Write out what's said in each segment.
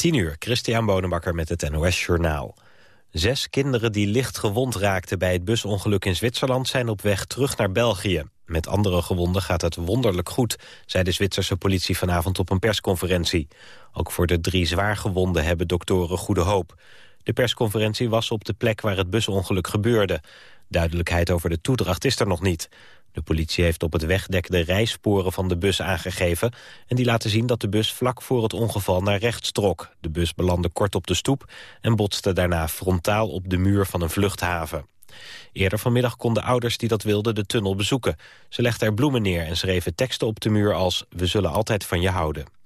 10 uur, Christian Bonenbakker met het NOS Journaal. Zes kinderen die licht gewond raakten bij het busongeluk in Zwitserland... zijn op weg terug naar België. Met andere gewonden gaat het wonderlijk goed... zei de Zwitserse politie vanavond op een persconferentie. Ook voor de drie zwaargewonden hebben doktoren goede hoop. De persconferentie was op de plek waar het busongeluk gebeurde. Duidelijkheid over de toedracht is er nog niet. De politie heeft op het wegdek de rijsporen van de bus aangegeven... en die laten zien dat de bus vlak voor het ongeval naar rechts trok. De bus belandde kort op de stoep en botste daarna frontaal op de muur van een vluchthaven. Eerder vanmiddag konden ouders die dat wilden de tunnel bezoeken. Ze legden er bloemen neer en schreven teksten op de muur als... we zullen altijd van je houden.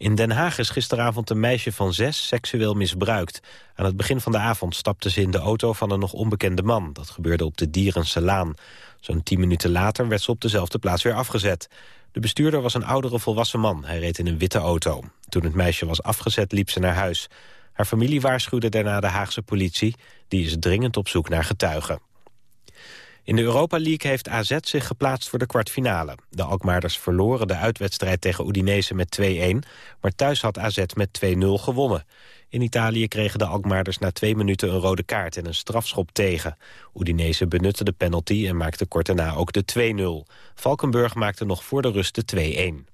In Den Haag is gisteravond een meisje van zes seksueel misbruikt. Aan het begin van de avond stapte ze in de auto van een nog onbekende man. Dat gebeurde op de Dierense Laan. Zo'n tien minuten later werd ze op dezelfde plaats weer afgezet. De bestuurder was een oudere volwassen man. Hij reed in een witte auto. Toen het meisje was afgezet liep ze naar huis. Haar familie waarschuwde daarna de Haagse politie. Die is dringend op zoek naar getuigen. In de Europa League heeft AZ zich geplaatst voor de kwartfinale. De Alkmaarders verloren de uitwedstrijd tegen Udinese met 2-1... maar thuis had AZ met 2-0 gewonnen. In Italië kregen de Alkmaarders na twee minuten een rode kaart en een strafschop tegen. Udinese benutte de penalty en maakte kort daarna ook de 2-0. Valkenburg maakte nog voor de rust de 2-1.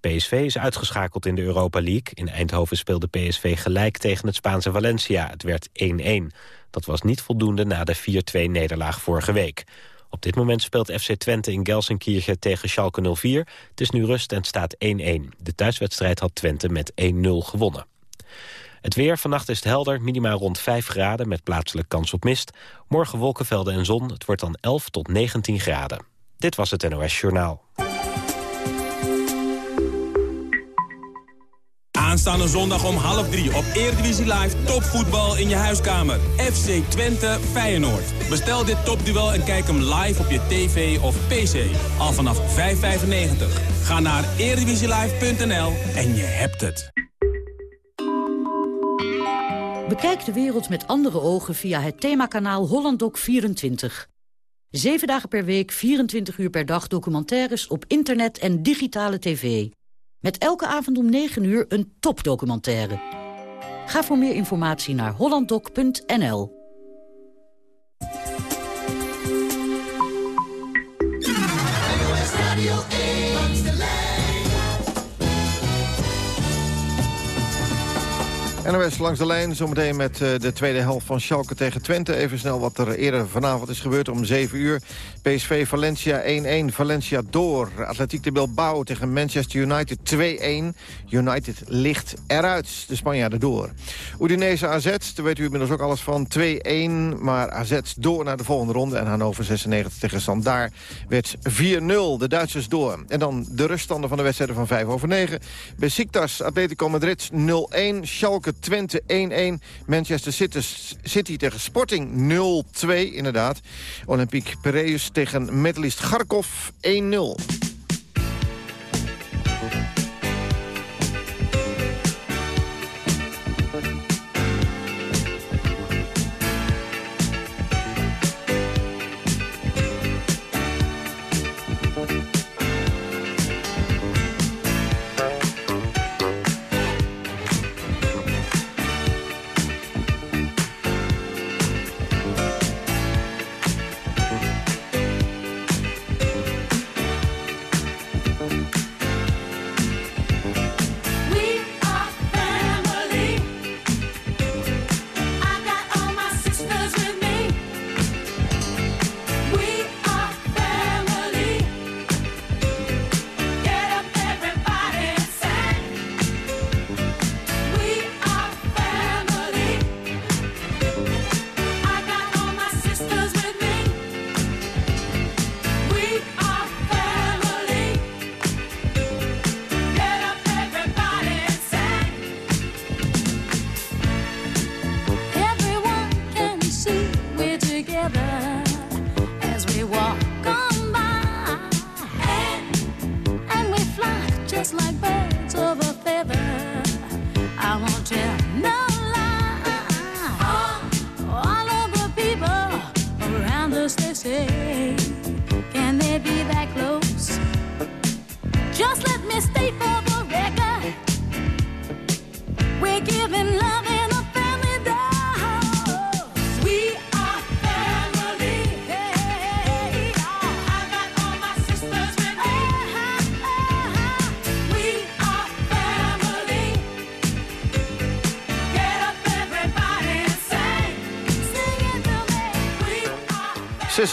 PSV is uitgeschakeld in de Europa League. In Eindhoven speelde PSV gelijk tegen het Spaanse Valencia. Het werd 1-1. Dat was niet voldoende na de 4-2-nederlaag vorige week. Op dit moment speelt FC Twente in Gelsenkirchen tegen Schalke 04. Het is nu rust en staat 1-1. De thuiswedstrijd had Twente met 1-0 gewonnen. Het weer, vannacht is het helder, minimaal rond 5 graden... met plaatselijk kans op mist. Morgen wolkenvelden en zon, het wordt dan 11 tot 19 graden. Dit was het NOS Journaal. Aanstaande zondag om half drie op Eredivisie Live topvoetbal in je huiskamer. FC Twente Feyenoord. Bestel dit topduel en kijk hem live op je tv of pc. Al vanaf 5,95. Ga naar eredivisielive.nl en je hebt het. Bekijk de wereld met andere ogen via het themakanaal HollandDoc24. Zeven dagen per week, 24 uur per dag documentaires op internet en digitale tv. Met elke avond om 9 uur een topdocumentaire. Ga voor meer informatie naar hollanddoc.nl. NOS langs de lijn, zometeen met uh, de tweede helft van Schalke tegen Twente. Even snel wat er eerder vanavond is gebeurd om 7 uur. PSV Valencia 1-1, Valencia door. Atletiek de Bilbao tegen Manchester United 2-1. United ligt eruit, de Spanjaarden door. Udinese AZ, daar weet u inmiddels ook alles van, 2-1. Maar AZ door naar de volgende ronde. En Hannover 96 tegen Sandaar werd 4-0, de Duitsers door. En dan de ruststanden van de wedstrijden van 5 over 9. Besiktas, Atletico Madrid 0-1, Schalke Twente 1-1. Manchester City, City tegen Sporting 0-2, inderdaad. Olympique Piraeus tegen medalist Garkov 1-0.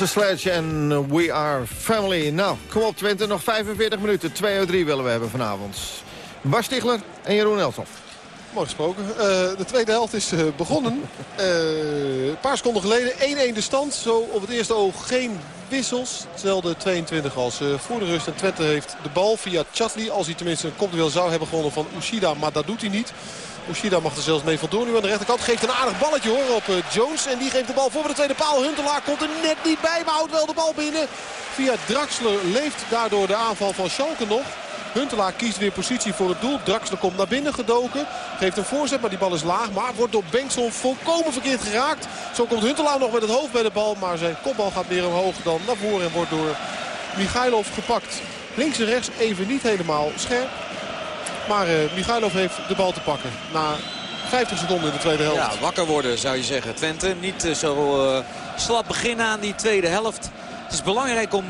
Sledge en We Are Family. Nou, kom op Twente, nog 45 minuten. 2 uit 3 willen we hebben vanavond. Bas Stigler en Jeroen Elsof. Mooi gesproken. Uh, de tweede helft is uh, begonnen. Uh, een paar seconden geleden 1-1 de stand. Zo op het eerste oog geen wissels. Hetzelfde 22 als voor de rust. En Twente heeft de bal via Chatli. Als hij tenminste een kopduel zou hebben gewonnen van Ushida. Maar dat doet hij niet. Ushida mag er zelfs mee vandoor nu aan de rechterkant. Geeft een aardig balletje op Jones. En die geeft de bal voor de tweede paal. Huntelaar komt er net niet bij. Maar houdt wel de bal binnen. Via Draxler leeft daardoor de aanval van Schalke nog. Huntelaar kiest weer positie voor het doel. Draxler komt naar binnen gedoken. Geeft een voorzet, maar die bal is laag. Maar wordt door Bengtson volkomen verkeerd geraakt. Zo komt Huntelaar nog met het hoofd bij de bal. Maar zijn kopbal gaat meer omhoog dan naar voren. En wordt door Michailov gepakt. Links en rechts even niet helemaal scherp. Maar uh, Michailov heeft de bal te pakken. Na 50 seconden in de tweede helft. Ja, wakker worden zou je zeggen. Twente niet uh, zo uh, slap beginnen aan die tweede helft. Het is belangrijk om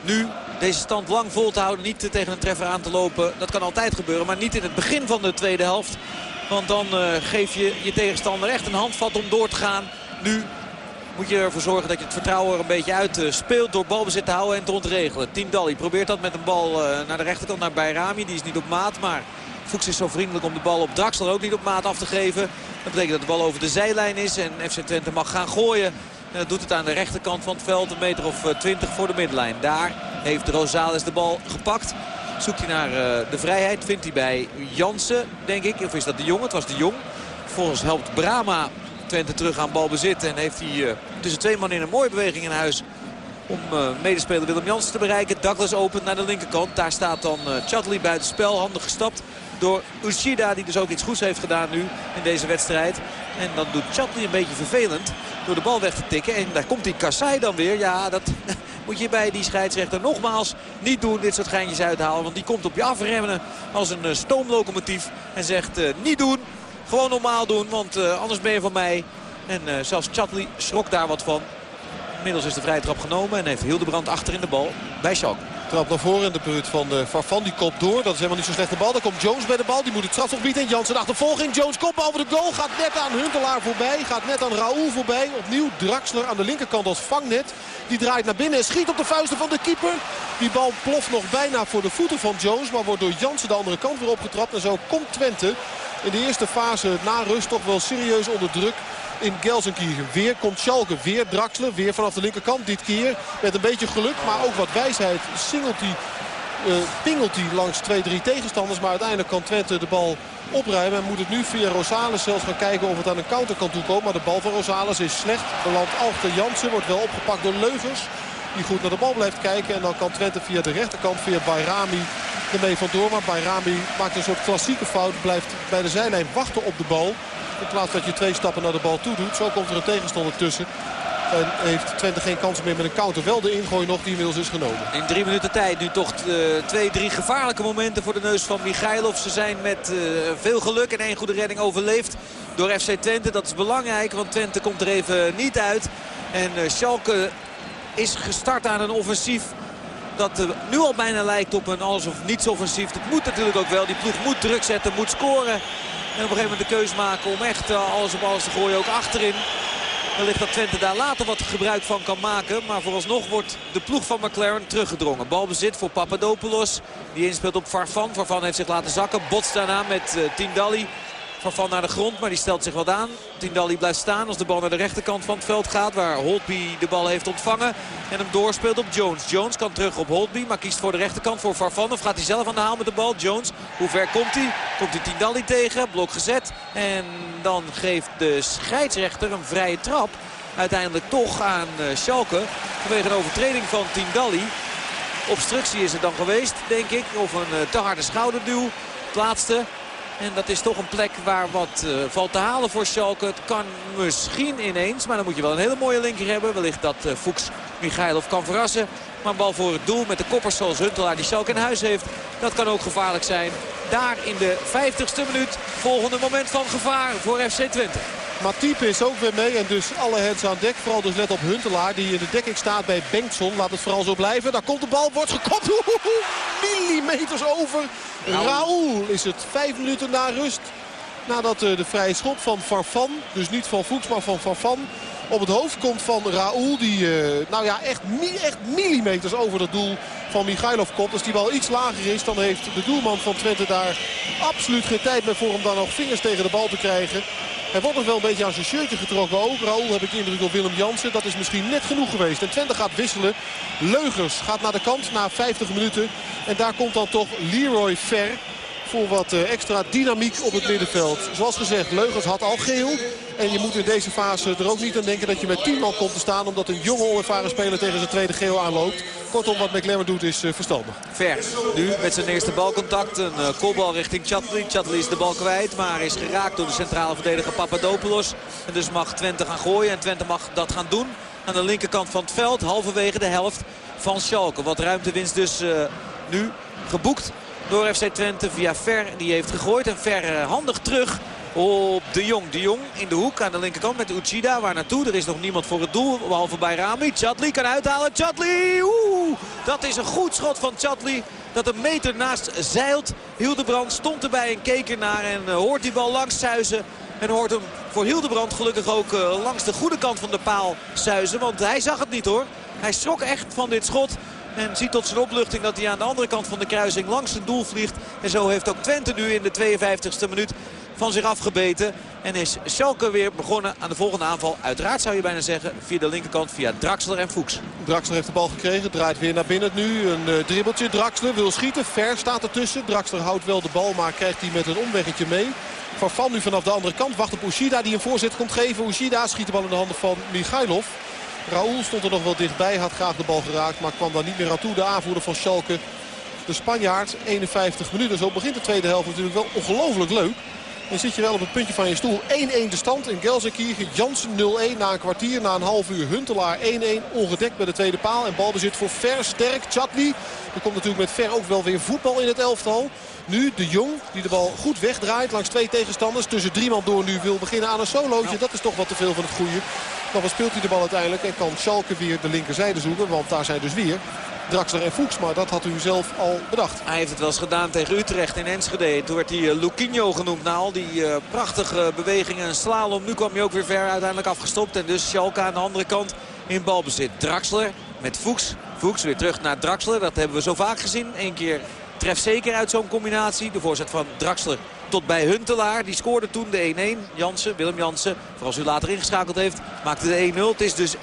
nu deze stand lang vol te houden. Niet tegen een treffer aan te lopen. Dat kan altijd gebeuren. Maar niet in het begin van de tweede helft. Want dan uh, geef je je tegenstander echt een handvat om door te gaan. Nu moet je ervoor zorgen dat je het vertrouwen er een beetje uit uh, speelt. Door balbezit te houden en te ontregelen. Team Dali probeert dat met een bal uh, naar de rechterkant naar Bayrami. Die is niet op maat. Maar Fuchs is zo vriendelijk om de bal op Draxler ook niet op maat af te geven. Dat betekent dat de bal over de zijlijn is. En FC Twente mag gaan gooien. Dat doet het aan de rechterkant van het veld. Een meter of 20 voor de middenlijn. Daar heeft Rosales de bal gepakt. Zoekt hij naar uh, de vrijheid. Vindt hij bij Jansen, denk ik. Of is dat de Jong? Het was de Jong. Volgens helpt Brama Twente terug aan balbezit. En heeft hij tussen twee man in een mooie beweging in huis. Om medespeler Willem Jansen te bereiken. Douglas opent naar de linkerkant. Daar staat dan Chatley buiten spel. Handig gestapt door Ushida. Die dus ook iets goeds heeft gedaan nu in deze wedstrijd. En dan doet Chatley een beetje vervelend. Door de bal weg te tikken. En daar komt die Kassai dan weer. Ja, dat moet je bij die scheidsrechter nogmaals niet doen. Dit soort geintjes uithalen. Want die komt op je afremmen als een uh, stoomlocomotief. En zegt uh, niet doen. Gewoon normaal doen. Want uh, anders ben je van mij. En zelfs Chatley schrok daar wat van. Inmiddels is de vrije trap genomen. En heeft Hildebrand achter in de bal bij Schalke. Trap naar voren in de buurt van de Farfan. Die kop door. Dat is helemaal niet zo slechte bal. Dan komt Jones bij de bal. Die moet het strafgebied in. Jansen achtervolging. Jones kop over de goal. Gaat net aan Huntelaar voorbij. Gaat net aan Raoul voorbij. Opnieuw Draxler aan de linkerkant als vangnet. Die draait naar binnen en schiet op de vuisten van de keeper. Die bal ploft nog bijna voor de voeten van Jones. Maar wordt door Jansen de andere kant weer opgetrapt. En zo komt Twente in de eerste fase na rust toch wel serieus onder druk in Gelsenkirchen. Weer komt Schalke, weer Draxler, weer vanaf de linkerkant. Dit keer met een beetje geluk, maar ook wat wijsheid singelt hij, uh, pingelt hij langs twee, drie tegenstanders. Maar uiteindelijk kan Twente de bal opruimen. En moet het nu via Rosales zelfs gaan kijken of het aan een counter kan toekomen. Maar de bal van Rosales is slecht. Belandt achter Jansen, wordt wel opgepakt door Leugers. Die goed naar de bal blijft kijken. En dan kan Twente via de rechterkant, via Bayrami ermee vandoor. Maar Bayrami maakt een soort klassieke fout. Blijft bij de zijlijn wachten op de bal. In plaats dat je twee stappen naar de bal toe doet. Zo komt er een tegenstander tussen. En heeft Twente geen kans meer met een counter. Wel de ingooi nog die inmiddels is genomen. In drie minuten tijd nu toch uh, twee, drie gevaarlijke momenten voor de neus van Michailov. Ze zijn met uh, veel geluk en één goede redding overleefd door FC Twente. Dat is belangrijk, want Twente komt er even niet uit. En uh, Schalke is gestart aan een offensief dat nu al bijna lijkt op een alles of niets offensief. Dat moet natuurlijk ook wel. Die ploeg moet druk zetten, moet scoren. En op een gegeven moment de keus maken om echt uh, alles op alles te gooien. Ook achterin. Wellicht dat Twente daar later wat gebruik van kan maken. Maar vooralsnog wordt de ploeg van McLaren teruggedrongen. Balbezit voor Papadopoulos. Die inspeelt op Farfan. Farfan heeft zich laten zakken. Botst daarna met uh, Tindalli. Farfan naar de grond, maar die stelt zich wat aan. Tindalli blijft staan als de bal naar de rechterkant van het veld gaat. Waar Holtby de bal heeft ontvangen. En hem doorspeelt op Jones. Jones kan terug op Holtby, maar kiest voor de rechterkant voor Farfan. Of gaat hij zelf aan de haal met de bal? Jones, hoe ver komt hij? Komt hij Tindalli tegen? Blok gezet. En dan geeft de scheidsrechter een vrije trap. Uiteindelijk toch aan uh, Schalke. Vanwege een overtreding van Tindalli. Obstructie is het dan geweest, denk ik. Of een uh, te harde schouderduw. Het laatste. En dat is toch een plek waar wat uh, valt te halen voor Schalke. Het kan misschien ineens, maar dan moet je wel een hele mooie linker hebben. Wellicht dat uh, Fuchs Michailov kan verrassen. Maar een bal voor het doel met de koppers zoals Huntelaar die Schalke in huis heeft. Dat kan ook gevaarlijk zijn. Daar in de 50ste minuut. Volgende moment van gevaar voor FC Twente. Matip is ook weer mee en dus alle hands aan dek. Vooral dus let op Huntelaar die in de dekking staat bij Bengtson. Laat het vooral zo blijven. Daar komt de bal, wordt gekopt. Millimeters over. Raoul is het vijf minuten na rust. Nadat de vrije schop van Farfan, dus niet van Fuchs, maar van Farfan... op het hoofd komt van Raoul. Die nou ja, echt, echt millimeters over het doel van Michailov komt. Als die bal iets lager is, dan heeft de doelman van Twente daar absoluut geen tijd meer voor om dan nog vingers tegen de bal te krijgen. Hij wordt nog wel een beetje aan zijn shirtje getrokken ook. Heb ik indruk op Willem Jansen. Dat is misschien net genoeg geweest. En Twente gaat wisselen. Leugers gaat naar de kant na 50 minuten. En daar komt dan toch Leroy Ver voor wat eh, extra dynamiek op het middenveld. Zoals gezegd, Leugers had al geel. En je moet in deze fase er ook niet aan denken dat je met 10 man komt te staan... omdat een jonge onervaren speler tegen zijn tweede geel aanloopt. Kortom, wat McLaren doet is uh, verstandig. Ver nu met zijn eerste balcontact. Een uh, kopbal richting Chatli. Chatli is de bal kwijt, maar is geraakt door de centrale verdediger Papadopoulos. En dus mag Twente gaan gooien en Twente mag dat gaan doen. Aan de linkerkant van het veld, halverwege de helft van Schalke. Wat ruimtewinst dus nu geboekt door FC Twente via Ver. Die heeft gegooid en Ver eh, handig terug op De Jong. De Jong in de hoek aan de linkerkant met Uchida. Waar naartoe? Er is nog niemand voor het doel. Behalve bij Rami. Chatli kan uithalen. Chatli! Oeh! Dat is een goed schot van Chatli. Dat een meter naast zeilt. Hildebrand stond erbij en keek ernaar. En uh, hoort die bal langs zuizen. En hoort hem voor Hildebrand gelukkig ook uh, langs de goede kant van de paal zuizen. Want hij zag het niet hoor. Hij schrok echt van dit schot. En ziet tot zijn opluchting dat hij aan de andere kant van de kruising langs het doel vliegt. En zo heeft ook Twente nu in de 52e minuut van zich afgebeten. En is Schalke weer begonnen aan de volgende aanval. Uiteraard zou je bijna zeggen via de linkerkant via Draxler en Fuchs. Draxler heeft de bal gekregen. Draait weer naar binnen nu. Een uh, dribbeltje. Draxler wil schieten. Ver staat ertussen. Draxler houdt wel de bal maar krijgt hij met een omweggetje mee. Farfan nu vanaf de andere kant. Wacht op Ushida die een voorzet komt geven. Ushida schiet de bal in de handen van Michailov. Raúl stond er nog wel dichtbij, had graag de bal geraakt, maar kwam daar niet meer aan toe. De aanvoerder van Schalke, de Spanjaard, 51 minuten. Zo begint de tweede helft natuurlijk wel ongelooflijk leuk. Dan zit je wel op het puntje van je stoel. 1-1 de stand in Gelsenkirchen. Jansen 0-1 na een kwartier. Na een half uur Huntelaar 1-1. Ongedekt bij de tweede paal. En balbezit voor Ver, Sterk, Chatli. Er komt natuurlijk met Ver ook wel weer voetbal in het elftal. Nu de Jong die de bal goed wegdraait langs twee tegenstanders. Tussen drie man door nu wil beginnen aan een solootje. Dat is toch wat te veel van het goede. Dan speelt hij de bal uiteindelijk en kan Schalke weer de linkerzijde zoeken. Want daar zijn dus weer Draxler en Fuchs. Maar dat had u zelf al bedacht. Hij heeft het wel eens gedaan tegen Utrecht in Enschede. Toen werd hij uh, Luquinho genoemd na al die uh, prachtige bewegingen en slalom. Nu kwam hij ook weer ver uiteindelijk afgestopt. En dus Schalke aan de andere kant in balbezit. Draxler met Fuchs. Fuchs weer terug naar Draxler. Dat hebben we zo vaak gezien. Eén keer treft zeker uit zo'n combinatie. De voorzet van Draxler tot bij Huntelaar. Die scoorde toen de 1-1. Jansen, Willem Jansen, voor als u later ingeschakeld heeft, maakte de 1-0. Het is dus 1-1.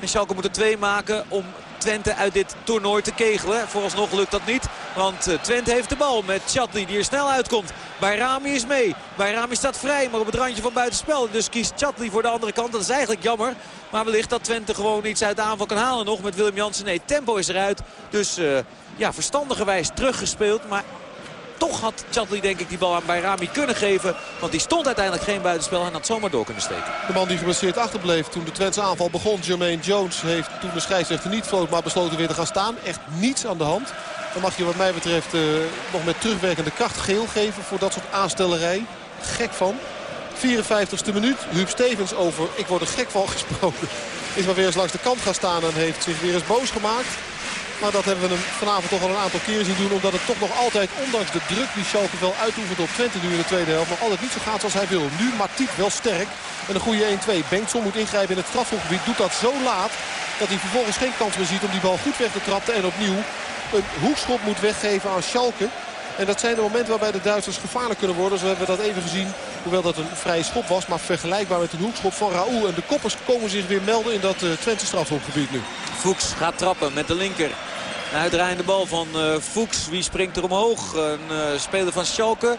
En Schalke moet er twee maken om Twente uit dit toernooi te kegelen. Vooralsnog lukt dat niet, want eh, Twente heeft de bal met Chatli die er snel uitkomt. Bayrami is mee. Bayrami staat vrij, maar op het randje van buitenspel. Dus kiest Chatli voor de andere kant. Dat is eigenlijk jammer. Maar wellicht dat Twente gewoon iets uit de aanval kan halen nog met Willem Jansen. Nee, tempo is eruit. Dus uh, ja, verstandigerwijs teruggespeeld. Maar toch had Chadli denk ik die bal aan Bayrami kunnen geven. Want die stond uiteindelijk geen buitenspel en had zomaar door kunnen steken. De man die geblesseerd achterbleef toen de Twentse aanval begon. Jermaine Jones heeft toen de scheidsrechter niet floot maar besloten weer te gaan staan. Echt niets aan de hand. Dan mag je wat mij betreft uh, nog met terugwerkende kracht geel geven voor dat soort aanstellerij. Gek van. 54ste minuut. Huub Stevens over, ik word er gek van gesproken. Is maar weer eens langs de kant gaan staan en heeft zich weer eens boos gemaakt. Maar dat hebben we hem vanavond toch al een aantal keren zien doen. Omdat het toch nog altijd, ondanks de druk die Schalke wel uitoefent op Twente nu in de tweede helft. Nog altijd niet zo gaat zoals hij wil. Nu Matiek wel sterk. En een goede 1-2. Bengtson moet ingrijpen in het strafschopgebied. Doet dat zo laat dat hij vervolgens geen kans meer ziet om die bal goed weg te trappen. En opnieuw een hoekschop moet weggeven aan Schalke. En dat zijn de momenten waarbij de Duitsers gevaarlijk kunnen worden. Zo hebben we dat even gezien. Hoewel dat een vrije schop was. Maar vergelijkbaar met een hoekschop van Raoul. En de koppers komen zich weer melden in dat uh, Twente strafschopgebied nu. Fuchs gaat trappen met de linker. Een uitdraaiende bal van uh, Fuchs. Wie springt er omhoog? Een uh, speler van Schalke.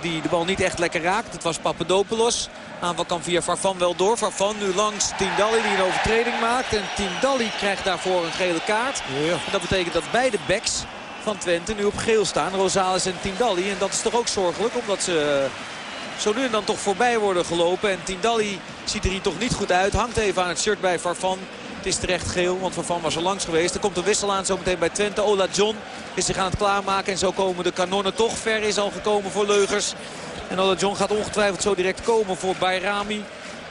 Die de bal niet echt lekker raakt. Het was Papadopoulos. Aanval kan via Farfan wel door. Farfan nu langs Tindalli die een overtreding maakt. En Tindalli krijgt daarvoor een gele kaart. Ja. En dat betekent dat beide backs van Twente nu op geel staan. Rosales en Tindalli. En dat is toch ook zorgelijk. Omdat ze zo nu en dan toch voorbij worden gelopen. En Tindalli ziet er hier toch niet goed uit. Hangt even aan het shirt bij Farfan. Het is terecht geel, want Van was er langs geweest. Er komt een wissel aan zometeen bij Twente. Ola John is zich aan het klaarmaken. En zo komen de kanonnen toch. Ver is al gekomen voor Leugers. En Ola John gaat ongetwijfeld zo direct komen voor Bayrami.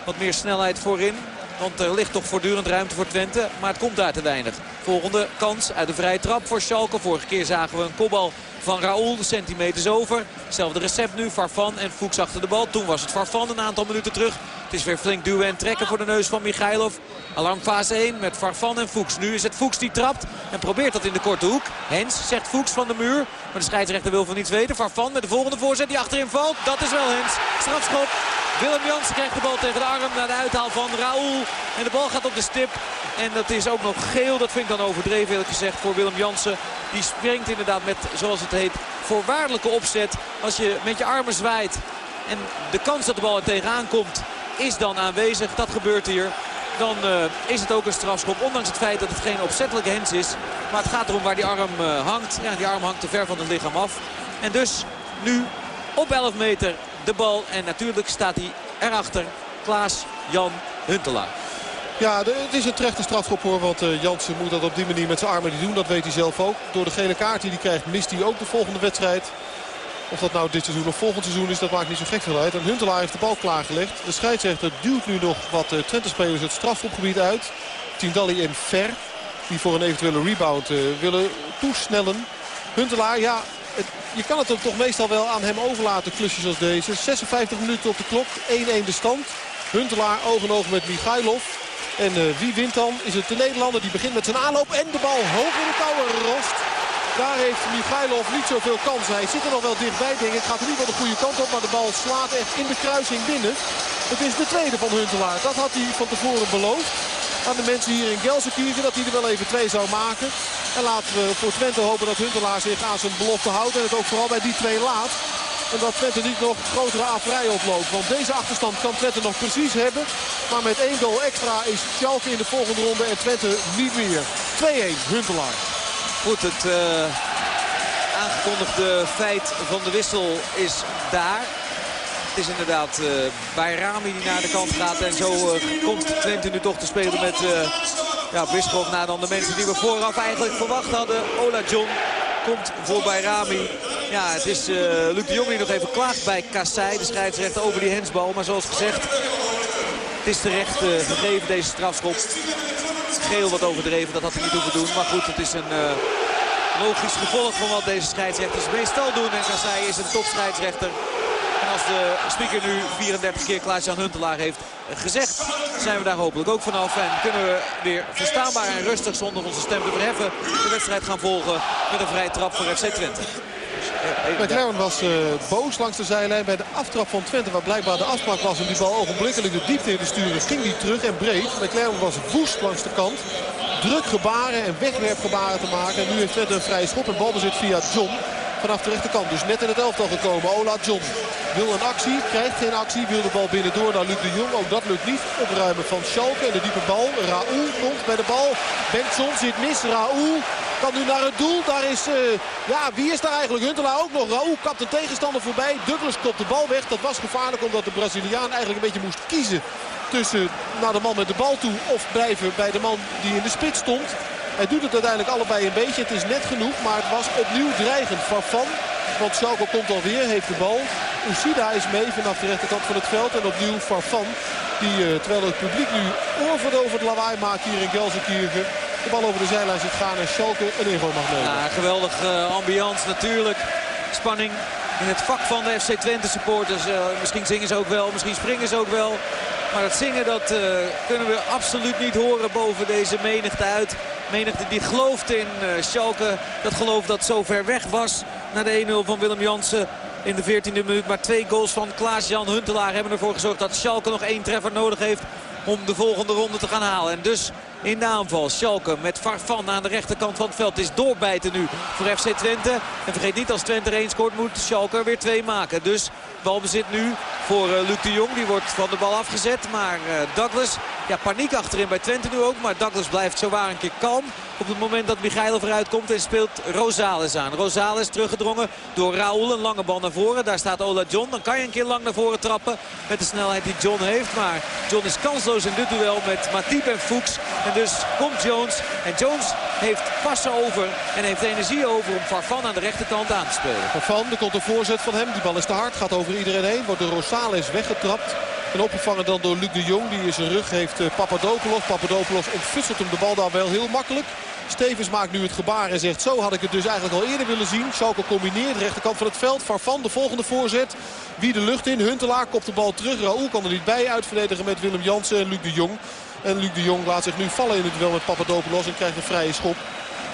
Wat meer snelheid voorin. Want er ligt toch voortdurend ruimte voor Twente. Maar het komt daar te weinig Volgende kans uit de vrije trap voor Schalke. Vorige keer zagen we een kopbal van Raoul. De centimeters over. Hetzelfde recept nu. Farfan en Fuchs achter de bal. Toen was het Farfan een aantal minuten terug. Het is weer flink duwen en trekken voor de neus van Michailov. Alarmfase 1 met Farfan en Fuchs. Nu is het Fuchs die trapt en probeert dat in de korte hoek. Hens zegt Fuchs van de muur. Maar de scheidsrechter wil van niets weten. Farfan met de volgende voorzet die achterin valt. Dat is wel Hens. Strafschop. Willem Jansen krijgt de bal tegen de arm naar de uithaal van Raoul. En de bal gaat op de stip. En dat is ook nog geel. Dat vind ik dan overdreven eerlijk gezegd voor Willem Jansen. Die springt inderdaad met, zoals het heet, voorwaardelijke opzet. Als je met je armen zwaait en de kans dat de bal er tegenaan komt is dan aanwezig. Dat gebeurt hier. Dan uh, is het ook een strafschop. Ondanks het feit dat het geen opzettelijke hens is. Maar het gaat erom waar die arm uh, hangt. Ja, die arm hangt te ver van het lichaam af. En dus nu op 11 meter de bal. En natuurlijk staat hij erachter. Klaas-Jan Huntelaar. Ja, het is een terechte strafschop hoor. Want uh, Jansen moet dat op die manier met zijn armen niet doen. Dat weet hij zelf ook. Door de gele kaart die hij krijgt mist hij ook de volgende wedstrijd. Of dat nou dit seizoen of volgend seizoen is, dat maakt niet zo gek veel uit. En Huntelaar heeft de bal klaargelegd. De scheidsrechter duwt nu nog wat uh, Twente-spelers het strafschopgebied uit. Tindalli en Ver, die voor een eventuele rebound uh, willen toesnellen. Huntelaar, ja, je kan het toch meestal wel aan hem overlaten, klusjes als deze. 56 minuten op de klok, 1-1 de stand. Huntelaar oog in oog met Michailov. En uh, wie wint dan? Is het de Nederlander die begint met zijn aanloop en de bal hoog in de touwen rost. Daar heeft Michailov niet zoveel kans. Hij zit er nog wel dichtbij, denk ik. Gaat in ieder geval de goede kant op, maar de bal slaat echt in de kruising binnen. Het is de tweede van Huntelaar. Dat had hij van tevoren beloofd aan de mensen hier in Gelsenkirchen. Dat hij er wel even twee zou maken. En laten we voor Twente hopen dat Huntelaar zich aan zijn belofte houdt. En het ook vooral bij die twee laat. En dat Twente niet nog grotere averij oploopt. Want deze achterstand kan Twente nog precies hebben. Maar met één goal extra is Schalke in de volgende ronde en Twente niet meer. 2-1 Huntelaar. Goed, het uh, aangekondigde feit van de wissel is daar. Het is inderdaad uh, Bayrami die naar de kant gaat. En zo uh, komt Twente nu toch te spelen met ja, Bisschop na dan de mensen die we vooraf eigenlijk verwacht hadden. Ola John komt voor Bayrami. Ja, het is Luc de Jong die nog even klaagt bij Kassai, de scheidsrechter, over die hensbal. Maar zoals gezegd, het is terecht gegeven deze strafschop geel wat overdreven. Dat had hij niet hoeven doen. Maar goed, het is een uh, logisch gevolg van wat deze scheidsrechters meestal doen. En Kassai is een topscheidsrechter. En als de speaker nu 34 keer Klaas-Jan Huntelaar heeft gezegd, zijn we daar hopelijk ook vanaf. En kunnen we weer verstaanbaar en rustig zonder onze stem te verheffen de wedstrijd gaan volgen met een vrije trap voor FC Twente. McLaren was uh, boos langs de zijlijn bij de aftrap van Twente. Waar blijkbaar de afspraak was om die bal ogenblikkelijk de diepte in te sturen. Ging die terug en breed. McLaren was woest langs de kant. Druk gebaren en wegwerpgebaren te maken. En nu heeft Twente een vrije schop en balbezit via John. Vanaf de rechterkant. Dus net in het elftal gekomen. Ola John wil een actie. Krijgt geen actie. Wil de bal binnendoor naar Luc de Jong. Ook dat lukt niet. Opruimen van Schalke. En de diepe bal. Raoul komt bij de bal. Benson zit mis. Raoul kan nu naar het doel. Daar is, uh, ja, wie is daar eigenlijk? Huntelaar ook nog. Raoul kapt de tegenstander voorbij. Douglas kopt de bal weg. Dat was gevaarlijk omdat de Braziliaan eigenlijk een beetje moest kiezen. Tussen naar de man met de bal toe of blijven bij de man die in de spits stond. Hij doet het uiteindelijk allebei een beetje. Het is net genoeg, maar het was opnieuw dreigend. Van want Schalke komt alweer, heeft de bal. Oesida is mee vanaf de rechterkant van het veld. En opnieuw Farfan, die uh, terwijl het publiek nu oorverdovend lawaai maakt hier in Gelsenkirchen de bal over de zijlijn zit gaan en Schalke een inval mag nemen. Ja, geweldig uh, ambiance natuurlijk. Spanning in het vak van de FC Twente supporters. Uh, misschien zingen ze ook wel, misschien springen ze ook wel. Maar dat zingen dat uh, kunnen we absoluut niet horen boven deze menigte uit. Menigte die gelooft in uh, Schalke. Dat geloof dat zo ver weg was na de 1-0 van Willem Jansen. In de 14e minuut maar twee goals van Klaas-Jan Huntelaar hebben ervoor gezorgd dat Schalke nog één treffer nodig heeft om de volgende ronde te gaan halen. En dus in de aanval. Schalke met Farfan aan de rechterkant van het veld. Het is doorbijten nu voor FC Twente. En vergeet niet als Twente er één scoort moet Schalke er weer twee maken. Dus balbezit nu voor uh, Luc de Jong. Die wordt van de bal afgezet. Maar uh, Douglas, ja paniek achterin bij Twente nu ook. Maar Douglas blijft zo waar een keer kalm. Op het moment dat Michailov eruit komt en speelt Rosales aan. Rosales teruggedrongen door Raoul. Een lange bal naar voren. Daar staat Ola John. Dan kan je een keer lang naar voren trappen met de snelheid die John heeft. Maar John is kansloos in dit duel met Matip en Fuchs. En dus komt Jones. En Jones heeft passen over en heeft energie over om Farfan aan de rechterkant aan te spelen. Farfan, er komt een voorzet van hem. Die bal is te hard, gaat over iedereen heen. Wordt door Rosales weggetrapt. En opgevangen dan door Luc de Jong. Die in zijn rug heeft Papadopoulos. Papadopoulos ontfutselt hem de bal daar wel heel makkelijk. Stevens maakt nu het gebaar en zegt zo had ik het dus eigenlijk al eerder willen zien. Schalke combineert, rechterkant van het veld. Farfan de volgende voorzet. Wie de lucht in. Huntelaar kopt de bal terug. Raoul kan er niet bij uitverdedigen met Willem Jansen en Luc de Jong. En Luc de Jong laat zich nu vallen in het duel met Papadopoulos en krijgt een vrije schop.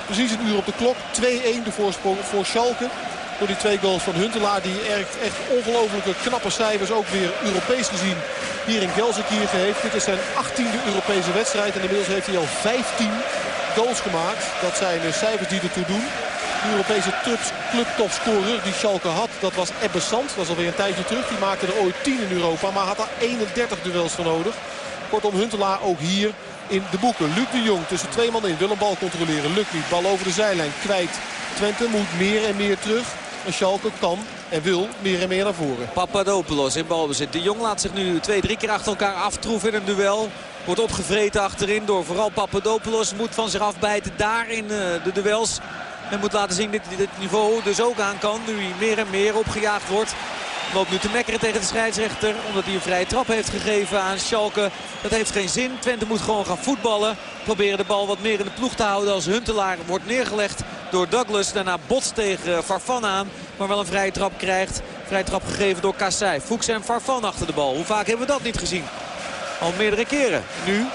Precies een uur op de klok. 2-1 de voorsprong voor Schalke. Door die twee goals van Huntelaar die echt, echt ongelofelijke knappe cijfers ook weer Europees gezien hier in Gelsenkirchen heeft. Dit is zijn 18e Europese wedstrijd en inmiddels heeft hij al 15 goals gemaakt. Dat zijn de cijfers die ertoe doen. De Europese clubtopscorer die Schalke had, dat was Ebbe Sand. Dat is alweer een tijdje terug. Die maakte er ooit 10 in Europa, maar had er 31 duels voor nodig. Kortom, Huntelaar ook hier in de boeken. Luc de Jong tussen twee man in wil een bal controleren. Lukt niet. Bal over de zijlijn. Kwijt. Twente moet meer en meer terug. En Schalke kan en wil meer en meer naar voren. Papadopoulos in balbezit. De Jong laat zich nu twee, drie keer achter elkaar aftroeven in een duel. Wordt opgevreten achterin door vooral Papadopoulos. Moet van zich afbijten daar in eh, de duels. En moet laten zien dat dit niveau dus ook aan kan. Nu hij meer en meer opgejaagd wordt. Loopt nu te mekkeren tegen de scheidsrechter. Omdat hij een vrije trap heeft gegeven aan Schalke. Dat heeft geen zin. Twente moet gewoon gaan voetballen. Proberen de bal wat meer in de ploeg te houden als Huntelaar wordt neergelegd door Douglas. Daarna botst tegen Farfan aan. Maar wel een vrije trap krijgt. Vrije trap gegeven door Kassai. Fuchs en Farfan achter de bal. Hoe vaak hebben we dat niet gezien? Al meerdere keren. Nu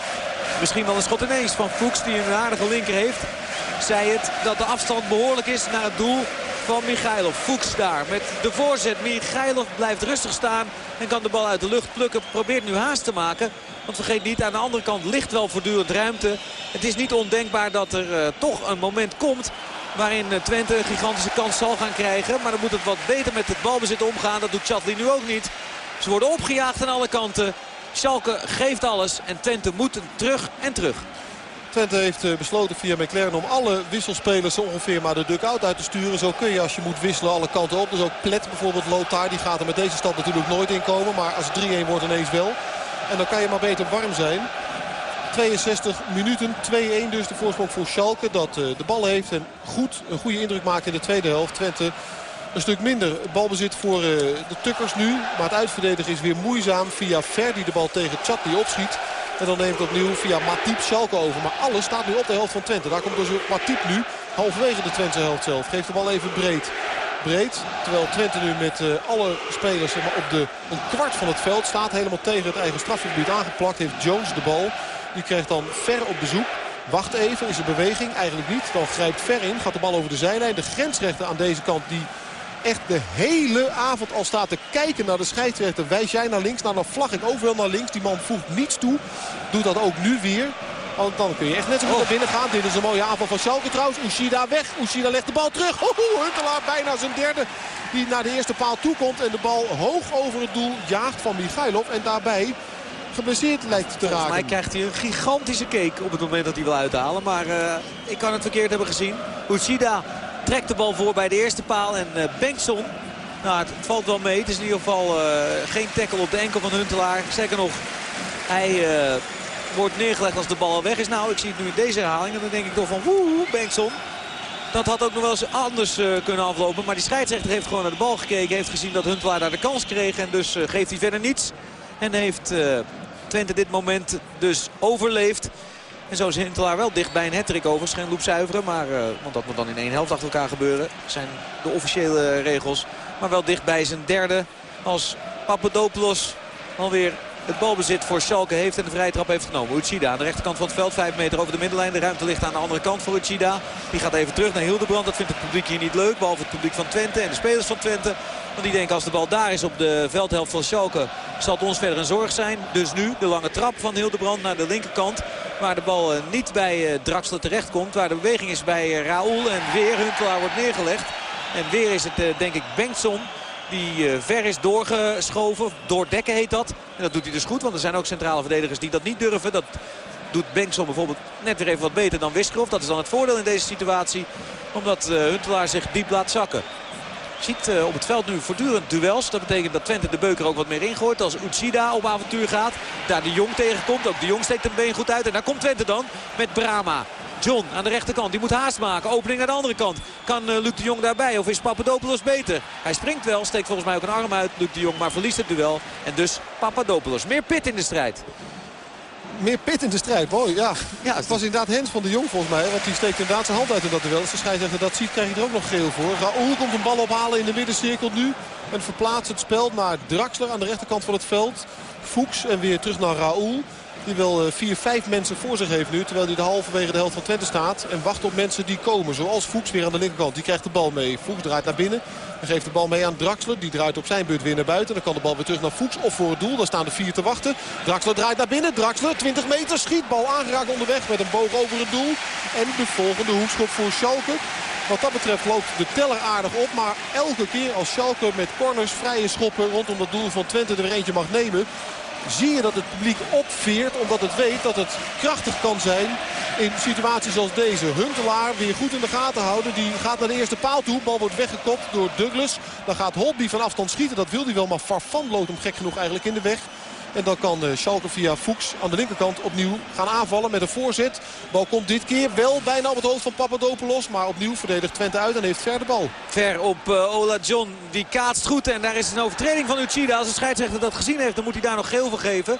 misschien wel een schot ineens van Fuchs die een aardige linker heeft. Zei het dat de afstand behoorlijk is naar het doel van Michailov. Fuchs daar met de voorzet. Michailov blijft rustig staan en kan de bal uit de lucht plukken. Probeert nu haast te maken. Want vergeet niet, aan de andere kant ligt wel voortdurend ruimte. Het is niet ondenkbaar dat er uh, toch een moment komt waarin eh, Twente een gigantische kans zal gaan krijgen. Maar dan moet het wat beter met het balbezit omgaan. Dat doet Chatli nu ook niet. Ze worden opgejaagd aan alle kanten. Schalke geeft alles en Twente moet terug en terug. Twente heeft eh, besloten via McLaren om alle wisselspelers ongeveer maar de dugout uit te sturen. Zo kun je als je moet wisselen alle kanten op. Dus ook Plet bijvoorbeeld loopt daar. Die gaat er met deze stad natuurlijk nooit in komen. Maar als 3-1 wordt ineens wel. En dan kan je maar beter warm zijn. 62 minuten, 2-1 dus de voorsprong voor Schalke. Dat uh, de bal heeft en goed een goede indruk maakt in de tweede helft. Twente een stuk minder balbezit voor uh, de Tukkers nu. Maar het uitverdedigen is weer moeizaam via Ver die de bal tegen Chat die opschiet. En dan neemt opnieuw via Matip Schalke over. Maar alles staat nu op de helft van Twente. Daar komt dus Matip nu halverwege de Twente helft zelf. Geeft de bal even breed. Breed. Terwijl Twente nu met uh, alle spelers zeg maar, op de, een kwart van het veld staat. Helemaal tegen het eigen strafgebied aangeplakt. Heeft Jones de bal. Die krijgt dan ver op bezoek. Wacht even, is er beweging? Eigenlijk niet. Dan grijpt ver in, gaat de bal over de zijlijn. De grensrechter aan deze kant die echt de hele avond al staat te kijken naar de scheidsrechter. Wijs jij naar links, nou dan vlag ik wel naar links. Die man voegt niets toe. Doet dat ook nu weer. Want dan kun je echt net zo goed naar binnen gaan. Dit is een mooie aanval van Schalke trouwens. Ushida weg. Ushida legt de bal terug. Oeh, Huntelaar bijna zijn derde. Die naar de eerste paal toe komt. En de bal hoog over het doel jaagt van Michailov. En daarbij geblesseerd lijkt te raken. Volgens mij krijgt hij een gigantische cake op het moment dat hij wil uithalen. Maar uh, ik kan het verkeerd hebben gezien. Ushida trekt de bal voor bij de eerste paal. En uh, Bengtson, nou het, valt wel mee. Het is in ieder geval uh, geen tackle op de enkel van Huntelaar. Zeker nog, hij wordt neergelegd als de bal al weg is. Nou, ik zie het nu in deze herhaling. En dan denk ik toch van woe, Bengtson. Dat had ook nog wel eens anders kunnen aflopen. Maar die scheidsrechter heeft gewoon naar de bal gekeken. Heeft gezien dat Huntelaar daar de kans kreeg. En dus geeft hij verder niets. En heeft Twente dit moment dus overleefd. En zo is Huntelaar wel dicht bij een hattrick overigens. Geen loop zuiveren, maar, want dat moet dan in één helft achter elkaar gebeuren. Dat zijn de officiële regels. Maar wel dicht bij zijn derde. Als Papadopoulos alweer het balbezit voor Schalke heeft en de vrije trap heeft genomen. Uchida aan de rechterkant van het veld, 5 meter over de middenlijn. De ruimte ligt aan de andere kant voor Uchida. Die gaat even terug naar Hildebrand. Dat vindt het publiek hier niet leuk, behalve het publiek van Twente en de spelers van Twente. Want die denken als de bal daar is op de veldhelft van Schalke zal het ons verder een zorg zijn. Dus nu de lange trap van Hildebrand naar de linkerkant. Waar de bal eh, niet bij uh, Draxler terecht komt. Waar de beweging is bij uh, Raoul en weer Huntelaar wordt neergelegd. En weer is het denk ik Bengtson die ver is doorgeschoven. Doordekken heet dat. En dat doet hij dus goed. Want er zijn ook centrale verdedigers die dat niet durven. Dat doet Bengtson bijvoorbeeld net weer even wat beter dan Wiskerov. Dat is dan het voordeel in deze situatie. Omdat Huntelaar zich diep laat zakken ziet uh, op het veld nu voortdurend duels. Dat betekent dat Twente de beuker ook wat meer ingooit. Als Uchida op avontuur gaat. Daar de Jong tegenkomt. Ook de Jong steekt een been goed uit. En daar komt Twente dan met Brama. John aan de rechterkant. Die moet haast maken. Opening naar de andere kant. Kan uh, Luc de Jong daarbij? Of is Papadopoulos beter? Hij springt wel. Steekt volgens mij ook een arm uit. Luc de Jong maar verliest het duel. En dus Papadopoulos. Meer pit in de strijd. Meer pit in de strijd. Mooi, ja. ja het was inderdaad Hens van de Jong volgens mij. Want die steekt inderdaad zijn hand uit in dat duel. Als de scheidsrechter dat ziet, krijg je er ook nog geel voor. Raoul komt een bal ophalen in de middencirkel nu. En verplaatst het spel naar Draxler aan de rechterkant van het veld. Fuchs en weer terug naar Raoul. Die wel eh, vier, vijf mensen voor zich heeft nu. Terwijl hij de halverwege de helft van Twente staat. En wacht op mensen die komen. Zoals Fuchs weer aan de linkerkant. Die krijgt de bal mee. Fuchs draait naar binnen. En geeft de bal mee aan Draxler. Die draait op zijn beurt weer naar buiten. Dan kan de bal weer terug naar Fuchs of voor het doel. Daar staan de vier te wachten. Draxler draait naar binnen. Draxler 20 meter. Schiet. Bal aangeraakt onderweg met een boog over het doel. En de volgende hoekschop voor Schalke. Wat dat betreft loopt de teller aardig op. Maar elke keer als Schalke met corners, vrije schoppen rondom dat doel van Twente er eentje mag nemen zie je dat het publiek opveert. Omdat het weet dat het krachtig kan zijn in situaties als deze. Huntelaar weer goed in de gaten houden. Die gaat naar de eerste paal toe. Bal wordt weggekopt door Douglas. Dan gaat Holby van afstand schieten. Dat wil hij wel. Maar Farfan loopt hem gek genoeg eigenlijk in de weg. En dan kan eh, Schalke via Fuchs aan de linkerkant opnieuw gaan aanvallen met een voorzet. Bal komt dit keer wel bijna op het hoofd van Papadopoulos. Maar opnieuw verdedigt Twente uit en heeft ver de bal. Ver op uh, Ola John. Die kaatst goed en daar is een overtreding van Uchida. Als de scheidsrechter dat gezien heeft dan moet hij daar nog geel voor geven.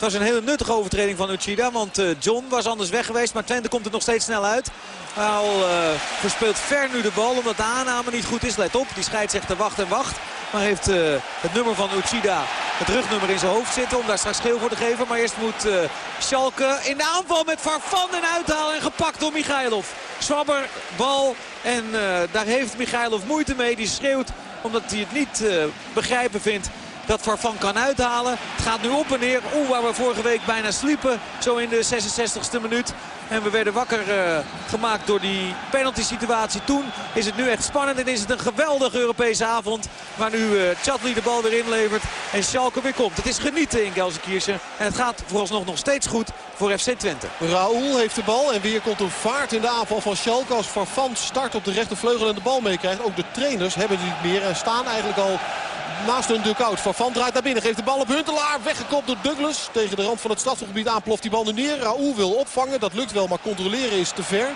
Het was een hele nuttige overtreding van Uchida. Want uh, John was anders weg geweest. Maar Twente komt er nog steeds snel uit. Al uh, verspeelt ver nu de bal. Omdat de aanname niet goed is. Let op. Die scheidsrechter wacht en wacht. Maar heeft uh, het nummer van Uchida, het rugnummer in zijn hoofd zitten. Om daar straks geel voor te geven. Maar eerst moet uh, Schalke in de aanval met Farfan en uithalen. En gepakt door Michailov. Swabber, bal. En daar heeft Michailov moeite mee. Die schreeuwt omdat hij het niet begrijpen vindt dat Farfan kan uithalen. Het gaat nu op en neer. Oeh, waar we vorige week bijna sliepen. Zo in de 66e minuut. En we werden wakker uh, gemaakt door die penalty situatie. Toen is het nu echt spannend en is het een geweldige Europese avond. Waar nu uh, Chatli de bal weer inlevert en Schalke weer komt. Het is genieten in Gelsenkirchen. En het gaat vooralsnog nog steeds goed voor FC Twente. Raoul heeft de bal en weer komt een vaart in de aanval van Schalke. Als Farfan start op de rechtervleugel en de bal meekrijgt. Ook de trainers hebben die niet meer en staan eigenlijk al naast hun dugout. Van draait naar binnen. Geeft de bal op Huntelaar. Weggekopt door Douglas. Tegen de rand van het stadsgebied aanploft die bal nu neer. Raoul wil opvangen. Dat lukt wel, maar controleren is te ver.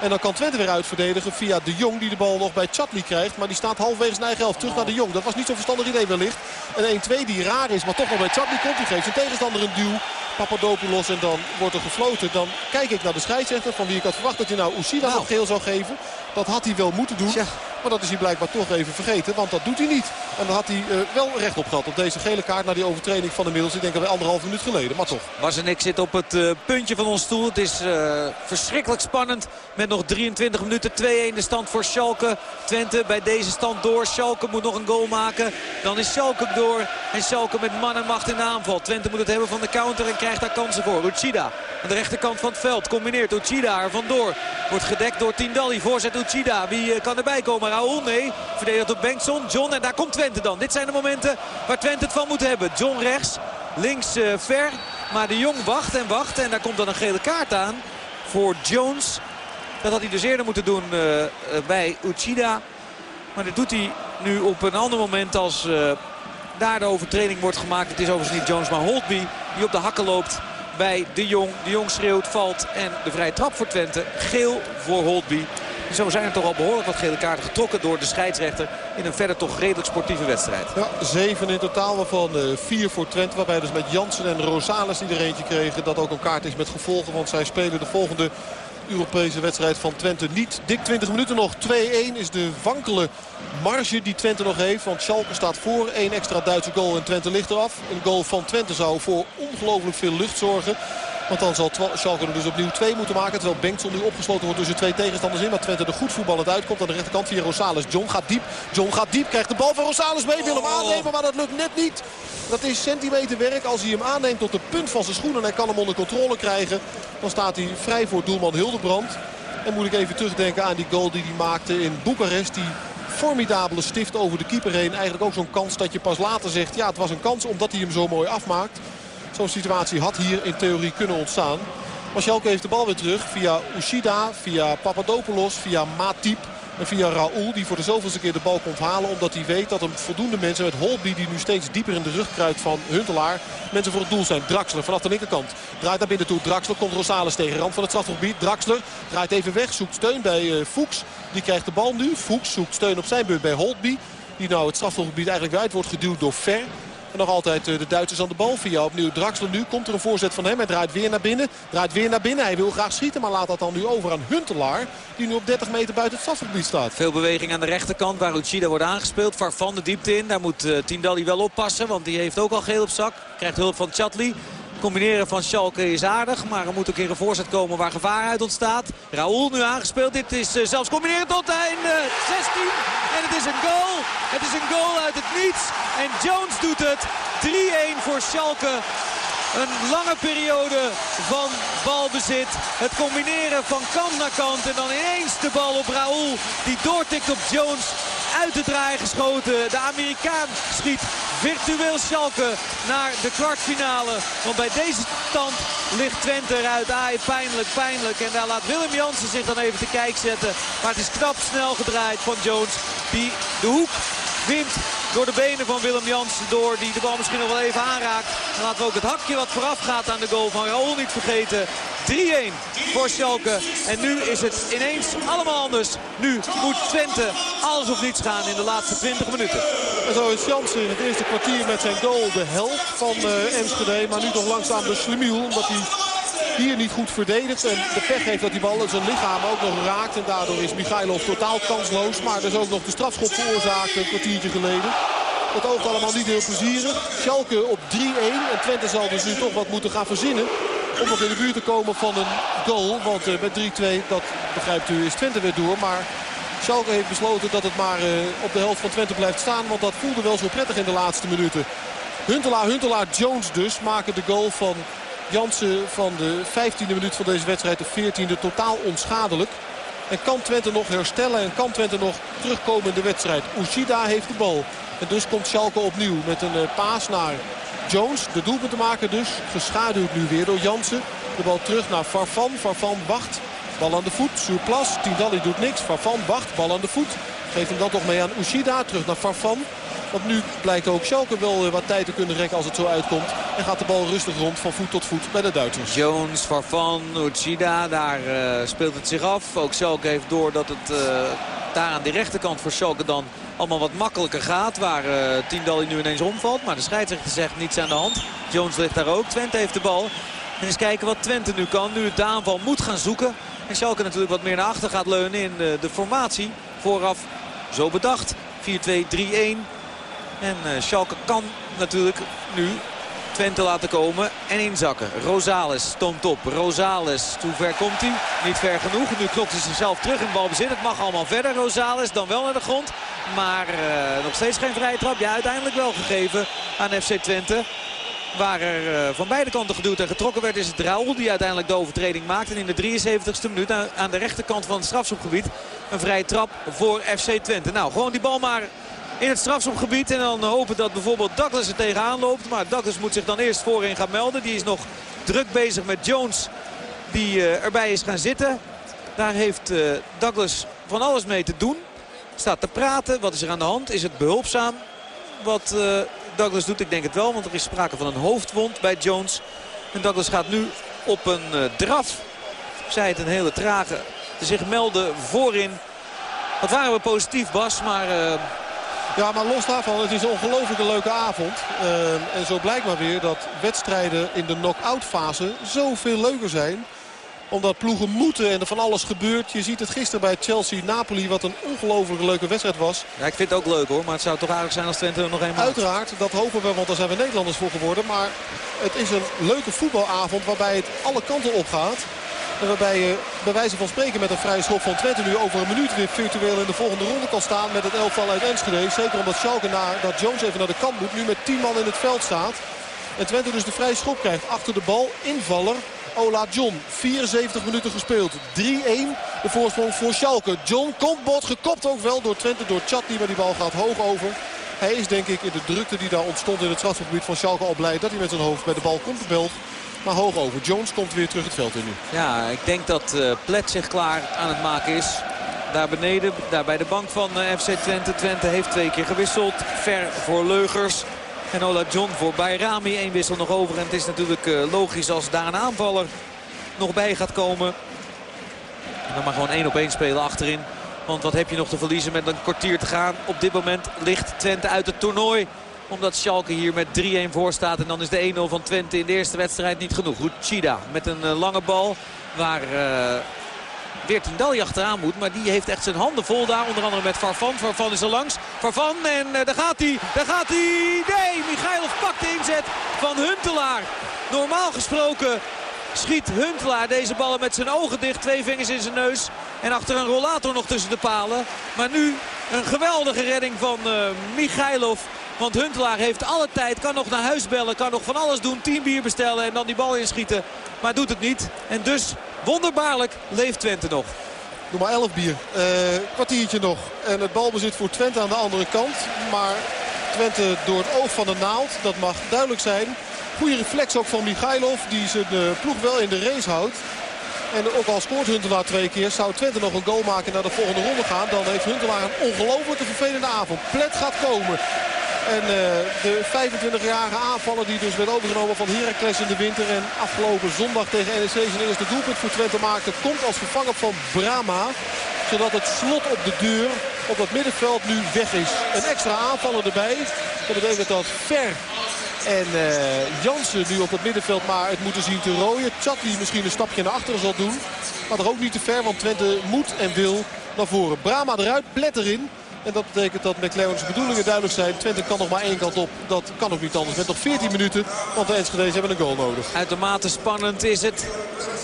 En dan kan Twente weer uitverdedigen via de Jong die de bal nog bij Chatli krijgt. Maar die staat halverwege zijn eigen helft terug naar de Jong. Dat was niet zo'n verstandig idee wellicht. Een 1-2 die raar is, maar toch nog bij Chatli komt. Die geeft zijn tegenstander een duw. Papadopoulos en dan wordt er gefloten. Dan kijk ik naar de scheidsrechter van wie ik had verwacht dat hij nou Oesida nou. nog geel zou geven. Dat had hij wel moeten doen. Ja. Maar dat is hij blijkbaar toch even vergeten. Want dat doet hij niet. En dan had hij uh, wel recht op gehad op deze gele kaart. Na die overtreding van de middels. Ik denk alweer anderhalf minuut geleden. Maar toch. Was en ik zit op het uh, puntje van ons stoel. Het is uh, verschrikkelijk spannend. Met nog 23 minuten 2-1 de stand voor Schalke. Twente bij deze stand door. Schalke moet nog een goal maken. Dan is Schalke door. En Schalke met man en macht in de aanval. Twente moet het hebben van de counter en krijgt daar kansen voor. Uchida aan de rechterkant van het veld. Combineert Uchida er vandoor. Wordt gedekt door Tindalli. Voorzet Uchida. Wie kan erbij komen? Raoul? Nee. Verdedigd door Bengtson. John. En daar komt Twente dan. Dit zijn de momenten waar Twente het van moet hebben. John rechts. Links uh, ver. Maar de Jong wacht en wacht. En daar komt dan een gele kaart aan voor Jones. Dat had hij dus eerder moeten doen uh, bij Uchida. Maar dat doet hij nu op een ander moment als daar de overtreding wordt gemaakt. Het is overigens niet Jones, maar Holtby die op de hakken loopt bij De Jong. De Jong schreeuwt, valt en de vrije trap voor Twente. Geel voor Holtby. Zo zijn er toch al behoorlijk wat gele kaarten getrokken door de scheidsrechter. In een verder toch redelijk sportieve wedstrijd. Ja, zeven in totaal, waarvan uh, vier voor Twente. Waarbij dus met Jansen en Rosales die er eentje kregen. Dat ook een kaart is met gevolgen. Want zij spelen de volgende Europese wedstrijd van Twente niet. Dik 20 minuten nog. 2-1 is de wankele marge die Twente nog heeft. Want Schalke staat voor. Eén extra Duitse goal en Twente ligt eraf. Een goal van Twente zou voor ongelooflijk veel lucht zorgen. Want dan zal Schalke er dus opnieuw twee moeten maken. Terwijl Bengtson nu opgesloten wordt tussen twee tegenstanders in. Maar Twente er goed voetballend uitkomt aan de rechterkant via Rosales. John gaat diep. John gaat diep. Krijgt de bal van Rosales mee. Wil hem Oh. aannemen, maar dat lukt net niet. Dat is centimeterwerk. Als hij hem aanneemt tot de punt van zijn schoen en hij kan hem onder controle krijgen. Dan staat hij vrij voor doelman Hildebrand. En moet ik even terugdenken aan die goal die hij maakte in Boekarest. Die formidabele stift over de keeper heen. Eigenlijk ook zo'n kans dat je pas later zegt... ja, het was een kans omdat hij hem zo mooi afmaakt. Zo'n situatie had hier in theorie kunnen ontstaan. Maar Schalke heeft de bal weer terug via Ushida, via Papadopoulos, via Matip en via Raoul. Die voor de zoveelste keer de bal komt halen. Omdat hij weet dat er voldoende mensen met Holby die nu steeds dieper in de rug kruipt van Huntelaar. Mensen voor het doel zijn. Draxler vanaf de linkerkant. Draait naar binnen toe. Draxler komt Rosales tegen. Rand van het strafgebied. Draxler draait even weg. Zoekt steun bij uh, Fuchs. Die krijgt de bal nu. Fuchs zoekt steun op zijn beurt bij Holby. Die nou het strafgebied eigenlijk weer uit wordt geduwd door Ver. Nog altijd de Duitsers aan de bal via opnieuw Draxler nu. Komt er een voorzet van hem. Hij draait weer naar binnen. Draait weer naar binnen. Hij wil graag schieten. Maar laat dat dan nu over aan Huntelaar. Die nu op 30 meter buiten het stadsgebied staat. Veel beweging aan de rechterkant waar Uchida wordt aangespeeld. Farfan de diepte in. Daar moet uh, Tindalli wel oppassen. Want die heeft ook al geel op zak. Krijgt hulp van Chatli. Combineren van Schalke is aardig. Maar er moet ook een een voorzet komen waar gevaar uit ontstaat. Raoul nu aangespeeld. Dit is uh, zelfs combineren tot einde 16. En het is een goal. Het is een goal uit het niets. En Jones doet het. 3-1 voor Schalke. Een lange periode van balbezit. Het combineren van kant naar kant. En dan ineens de bal op Raoul. Die doortikt op Jones. Uit de draai geschoten. De Amerikaan schiet virtueel Schalke naar de kwartfinale. Want bij deze stand ligt Twente eruit. Aai, pijnlijk, pijnlijk. En daar laat Willem Jansen zich dan even te kijk zetten. Maar het is knap snel gedraaid van Jones. Die de hoek wint door de benen van Willem Jansen door. Die de bal misschien nog wel even aanraakt. En laten we ook het hakje wat vooraf gaat aan de goal van Raoul niet vergeten. 3-1 voor Schalke. En nu is het ineens allemaal anders. Nu moet Twente alles of niets gaan in de laatste 20 minuten. En zo is Jansen in het eerste kwartier met zijn goal de helft van uh, Enschede. Maar nu toch langzaam de slimiel. Omdat hij hier niet goed verdedigt. En de pech heeft dat die bal zijn lichaam ook nog raakt. En daardoor is Michailov totaal kansloos. Maar er is ook nog de strafschop veroorzaakt een kwartiertje geleden. Dat oogt allemaal niet heel plezierig. Schalke op 3-1. En Twente zal dus nu toch wat moeten gaan verzinnen. Om nog in de buurt te komen van een goal. Want uh, met 3-2, dat begrijpt u, is Twente weer door. Maar Schalke heeft besloten dat het maar uh, op de helft van Twente blijft staan. Want dat voelde wel zo prettig in de laatste minuten. Huntelaar, Huntelaar, Jones dus maken de goal van Jansen van de 15e minuut van deze wedstrijd, de 14e, totaal onschadelijk. En kan Twente nog herstellen en kan Twente nog terugkomen in de wedstrijd. Ushida heeft de bal. En dus komt Schalke opnieuw met een uh, paas naar Jones. De doelpunt te maken dus. Geschaduwd nu weer door Jansen. De bal terug naar Farfan. Farfan wacht. Bal aan de voet. Surplas. Tindalli doet niks. Farfan wacht. Bal aan de voet. Geeft hem dan toch mee aan Ushida. Terug naar Farfan. Want nu blijkt ook Schalke wel eh, wat tijd te kunnen rekken als het zo uitkomt. En gaat de bal rustig rond van voet tot voet bij de Duitsers. Jones, Farfan, Uchida, daar uh, speelt het zich af. Ook Schalke heeft door dat het uh, daar aan de rechterkant voor Schalke dan allemaal wat makkelijker gaat. Waar uh, Tiendalli nu ineens omvalt. Maar de scheidsrechter zegt niets aan de hand. Jones ligt daar ook. Twente heeft de bal. En eens kijken wat Twente nu kan. Nu het aanval moet gaan zoeken. En Schalke natuurlijk wat meer naar achter gaat leunen in de formatie. Vooraf zo bedacht. 4-2-3-1. En uh, Schalke kan natuurlijk nu Twente laten komen en inzakken. Rosales stond op. Rosales, hoe ver komt hij? Niet ver genoeg. Nu klopt hij zichzelf terug in balbezit. Het mag allemaal verder. Rosales dan wel naar de grond. Maar uh, nog steeds geen vrije trap. Ja, uiteindelijk wel gegeven aan FC Twente. Waar er uh, van beide kanten geduwd en getrokken werd is het Raoul die uiteindelijk de overtreding maakt. En in de 73ste minuut aan de rechterkant van het strafschopgebied een vrije trap voor FC Twente. Nou, gewoon die bal maar in het strafschopgebied. En dan hopen dat bijvoorbeeld Douglas er tegenaan loopt. Maar Douglas moet zich dan eerst voorin gaan melden. Die is nog druk bezig met Jones die uh, erbij is gaan zitten. Daar heeft uh, Douglas van alles mee te doen. Staat te praten. Wat is er aan de hand? Is het behulpzaam wat uh, Douglas doet? Ik denk het wel, want er is sprake van een hoofdwond bij Jones. En Douglas gaat nu op een draf. Zij het een hele trage zich melden voorin. Wat waren we positief Bas, maar ja, maar los daarvan, het is een ongelooflijk leuke avond. Uh, en zo blijkt maar weer dat wedstrijden in de knock-out fase zoveel leuker zijn omdat ploegen moeten en er van alles gebeurt. Je ziet het gisteren bij Chelsea-Napoli wat een ongelooflijk leuke wedstrijd was. Ja, ik vind het ook leuk hoor. Maar het zou toch aardig zijn als Twente nog eenmaal... Uiteraard, dat hopen we, want daar zijn we Nederlanders voor geworden. Maar het is een leuke voetbalavond waarbij het alle kanten op gaat. En waarbij je bij wijze van spreken met een vrije schop van Twente nu over een minuut weer virtueel in de volgende ronde kan staan met het elftal uit Enschede. Zeker omdat Schalke na, dat Jones even naar de kant moet, nu met 10 man in het veld staat. En Twente dus de vrije schop krijgt achter de bal. Invaller Ola John. 74 minuten gespeeld. 3-1 de voorsprong voor Schalke. John komt bot, gekopt ook wel door Twente, door Chatli. Maar die bal gaat hoog over. Hij is denk ik in de drukte die daar ontstond in het strafgebied van Schalke al blij dat hij met zijn hoofd bij de bal komt gebeld. Maar hoog over. Jones komt weer terug het veld in nu. Ja, ik denk dat uh, Plet zich klaar aan het maken is. Daar beneden, daar bij de bank van uh, FC Twente. Twente heeft twee keer gewisseld. Ver voor Leugers. En Ola John voor Bayrami. Eén wissel nog over. En het is natuurlijk uh, logisch als daar een aanvaller nog bij gaat komen. En dan maar gewoon één op één spelen achterin. Want wat heb je nog te verliezen met een kwartier te gaan. Op dit moment ligt Twente uit het toernooi Omdat Schalke hier met 3-1 voor staat. En dan is de 1-0 van Twente in de eerste wedstrijd niet genoeg. Chida met een lange bal waar... Uh, weer Tindalli achteraan moet. Maar die heeft echt zijn handen vol daar. Onder andere met Farfan. Farfan is er langs. Farfan en uh, daar gaat hij. Daar gaat hij. Nee, Michailov pakt de inzet van Huntelaar. Normaal gesproken schiet Huntelaar deze ballen met zijn ogen dicht. Twee vingers in zijn neus. En achter een rollator nog tussen de palen. Maar nu een geweldige redding van uh, Michailov. Want Huntelaar heeft alle tijd, kan nog naar huis bellen, kan nog van alles doen. Tien bier bestellen en dan die bal inschieten. Maar doet het niet. En dus, wonderbaarlijk, leeft Twente nog. Doe maar 11 bier. Uh, kwartiertje nog. En het balbezit voor Twente aan de andere kant. Maar Twente door het oog van de naald. Dat mag duidelijk zijn. Goede reflex ook van Michailov. Die zijn uh, ploeg wel in de race houdt. En ook al scoort Huntelaar twee keer, zou Twente nog een goal maken naar de volgende ronde gaan. Dan heeft Huntelaar een ongelofelijke vervelende avond. Plet gaat komen. En uh, de 25-jarige aanvaller die dus werd overgenomen van Heracles in de winter. En afgelopen zondag tegen NEC zijn eerste doelpunt voor Twente maakte. Komt als vervanger van Brama. Zodat het slot op de deur op dat middenveld nu weg is. Een extra aanvaller erbij. Dat betekent dat Ver en uh, Jansen nu op het middenveld maar het moeten zien te rooien. Chatli misschien een stapje naar achteren zal doen. Maar er ook niet te ver, want Twente moet en wil naar voren. Brama eruit, Plet erin. En dat betekent dat McLaren's bedoelingen duidelijk zijn. Twente kan nog maar één kant op. Dat kan ook niet anders. Met nog 14 minuten. Want de Enschede's hebben een goal nodig. Uitermate spannend is het.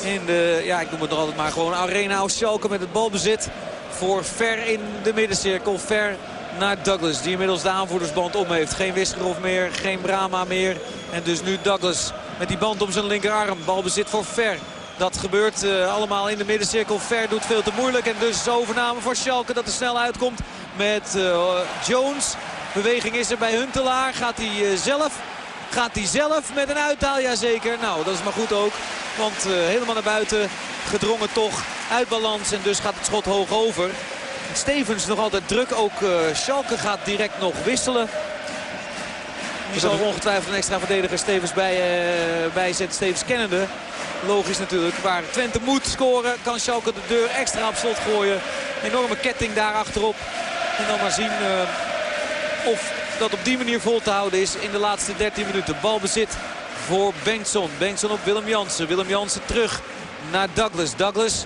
In de, ja, ik noem het altijd maar gewoon Arena Schalke met het balbezit. Voor ver in de middencirkel. Ver naar Douglas. Die inmiddels de aanvoerdersband om heeft. Geen Wisgerov meer, geen Brama meer. En dus nu Douglas met die band om zijn linkerarm. Balbezit voor Ver. Dat gebeurt uh, allemaal in de middencirkel. Ver doet veel te moeilijk. En dus overname voor Schalke dat er snel uitkomt met uh, Jones. Beweging is er bij Huntelaar. Gaat hij uh, zelf? Gaat hij zelf met een uithaal? Jazeker. Nou, dat is maar goed ook. Want helemaal naar buiten gedrongen toch uit balans. En dus gaat het schot hoog over. Stevens nog altijd druk. Ook uh, Schalke gaat direct nog wisselen. Die zal ongetwijfeld een extra verdediger Stevens bij, uh, bijzetten. Stevens kennende. Logisch natuurlijk. Waar Twente moet scoren kan Schalke de deur extra op slot gooien. Enorme ketting daar achterop. En dan maar zien uh, of dat op die manier vol te houden is in de laatste 13 minuten. Balbezit voor Bengtson. Bengtson op Willem Jansen. Willem Jansen terug naar Douglas. Douglas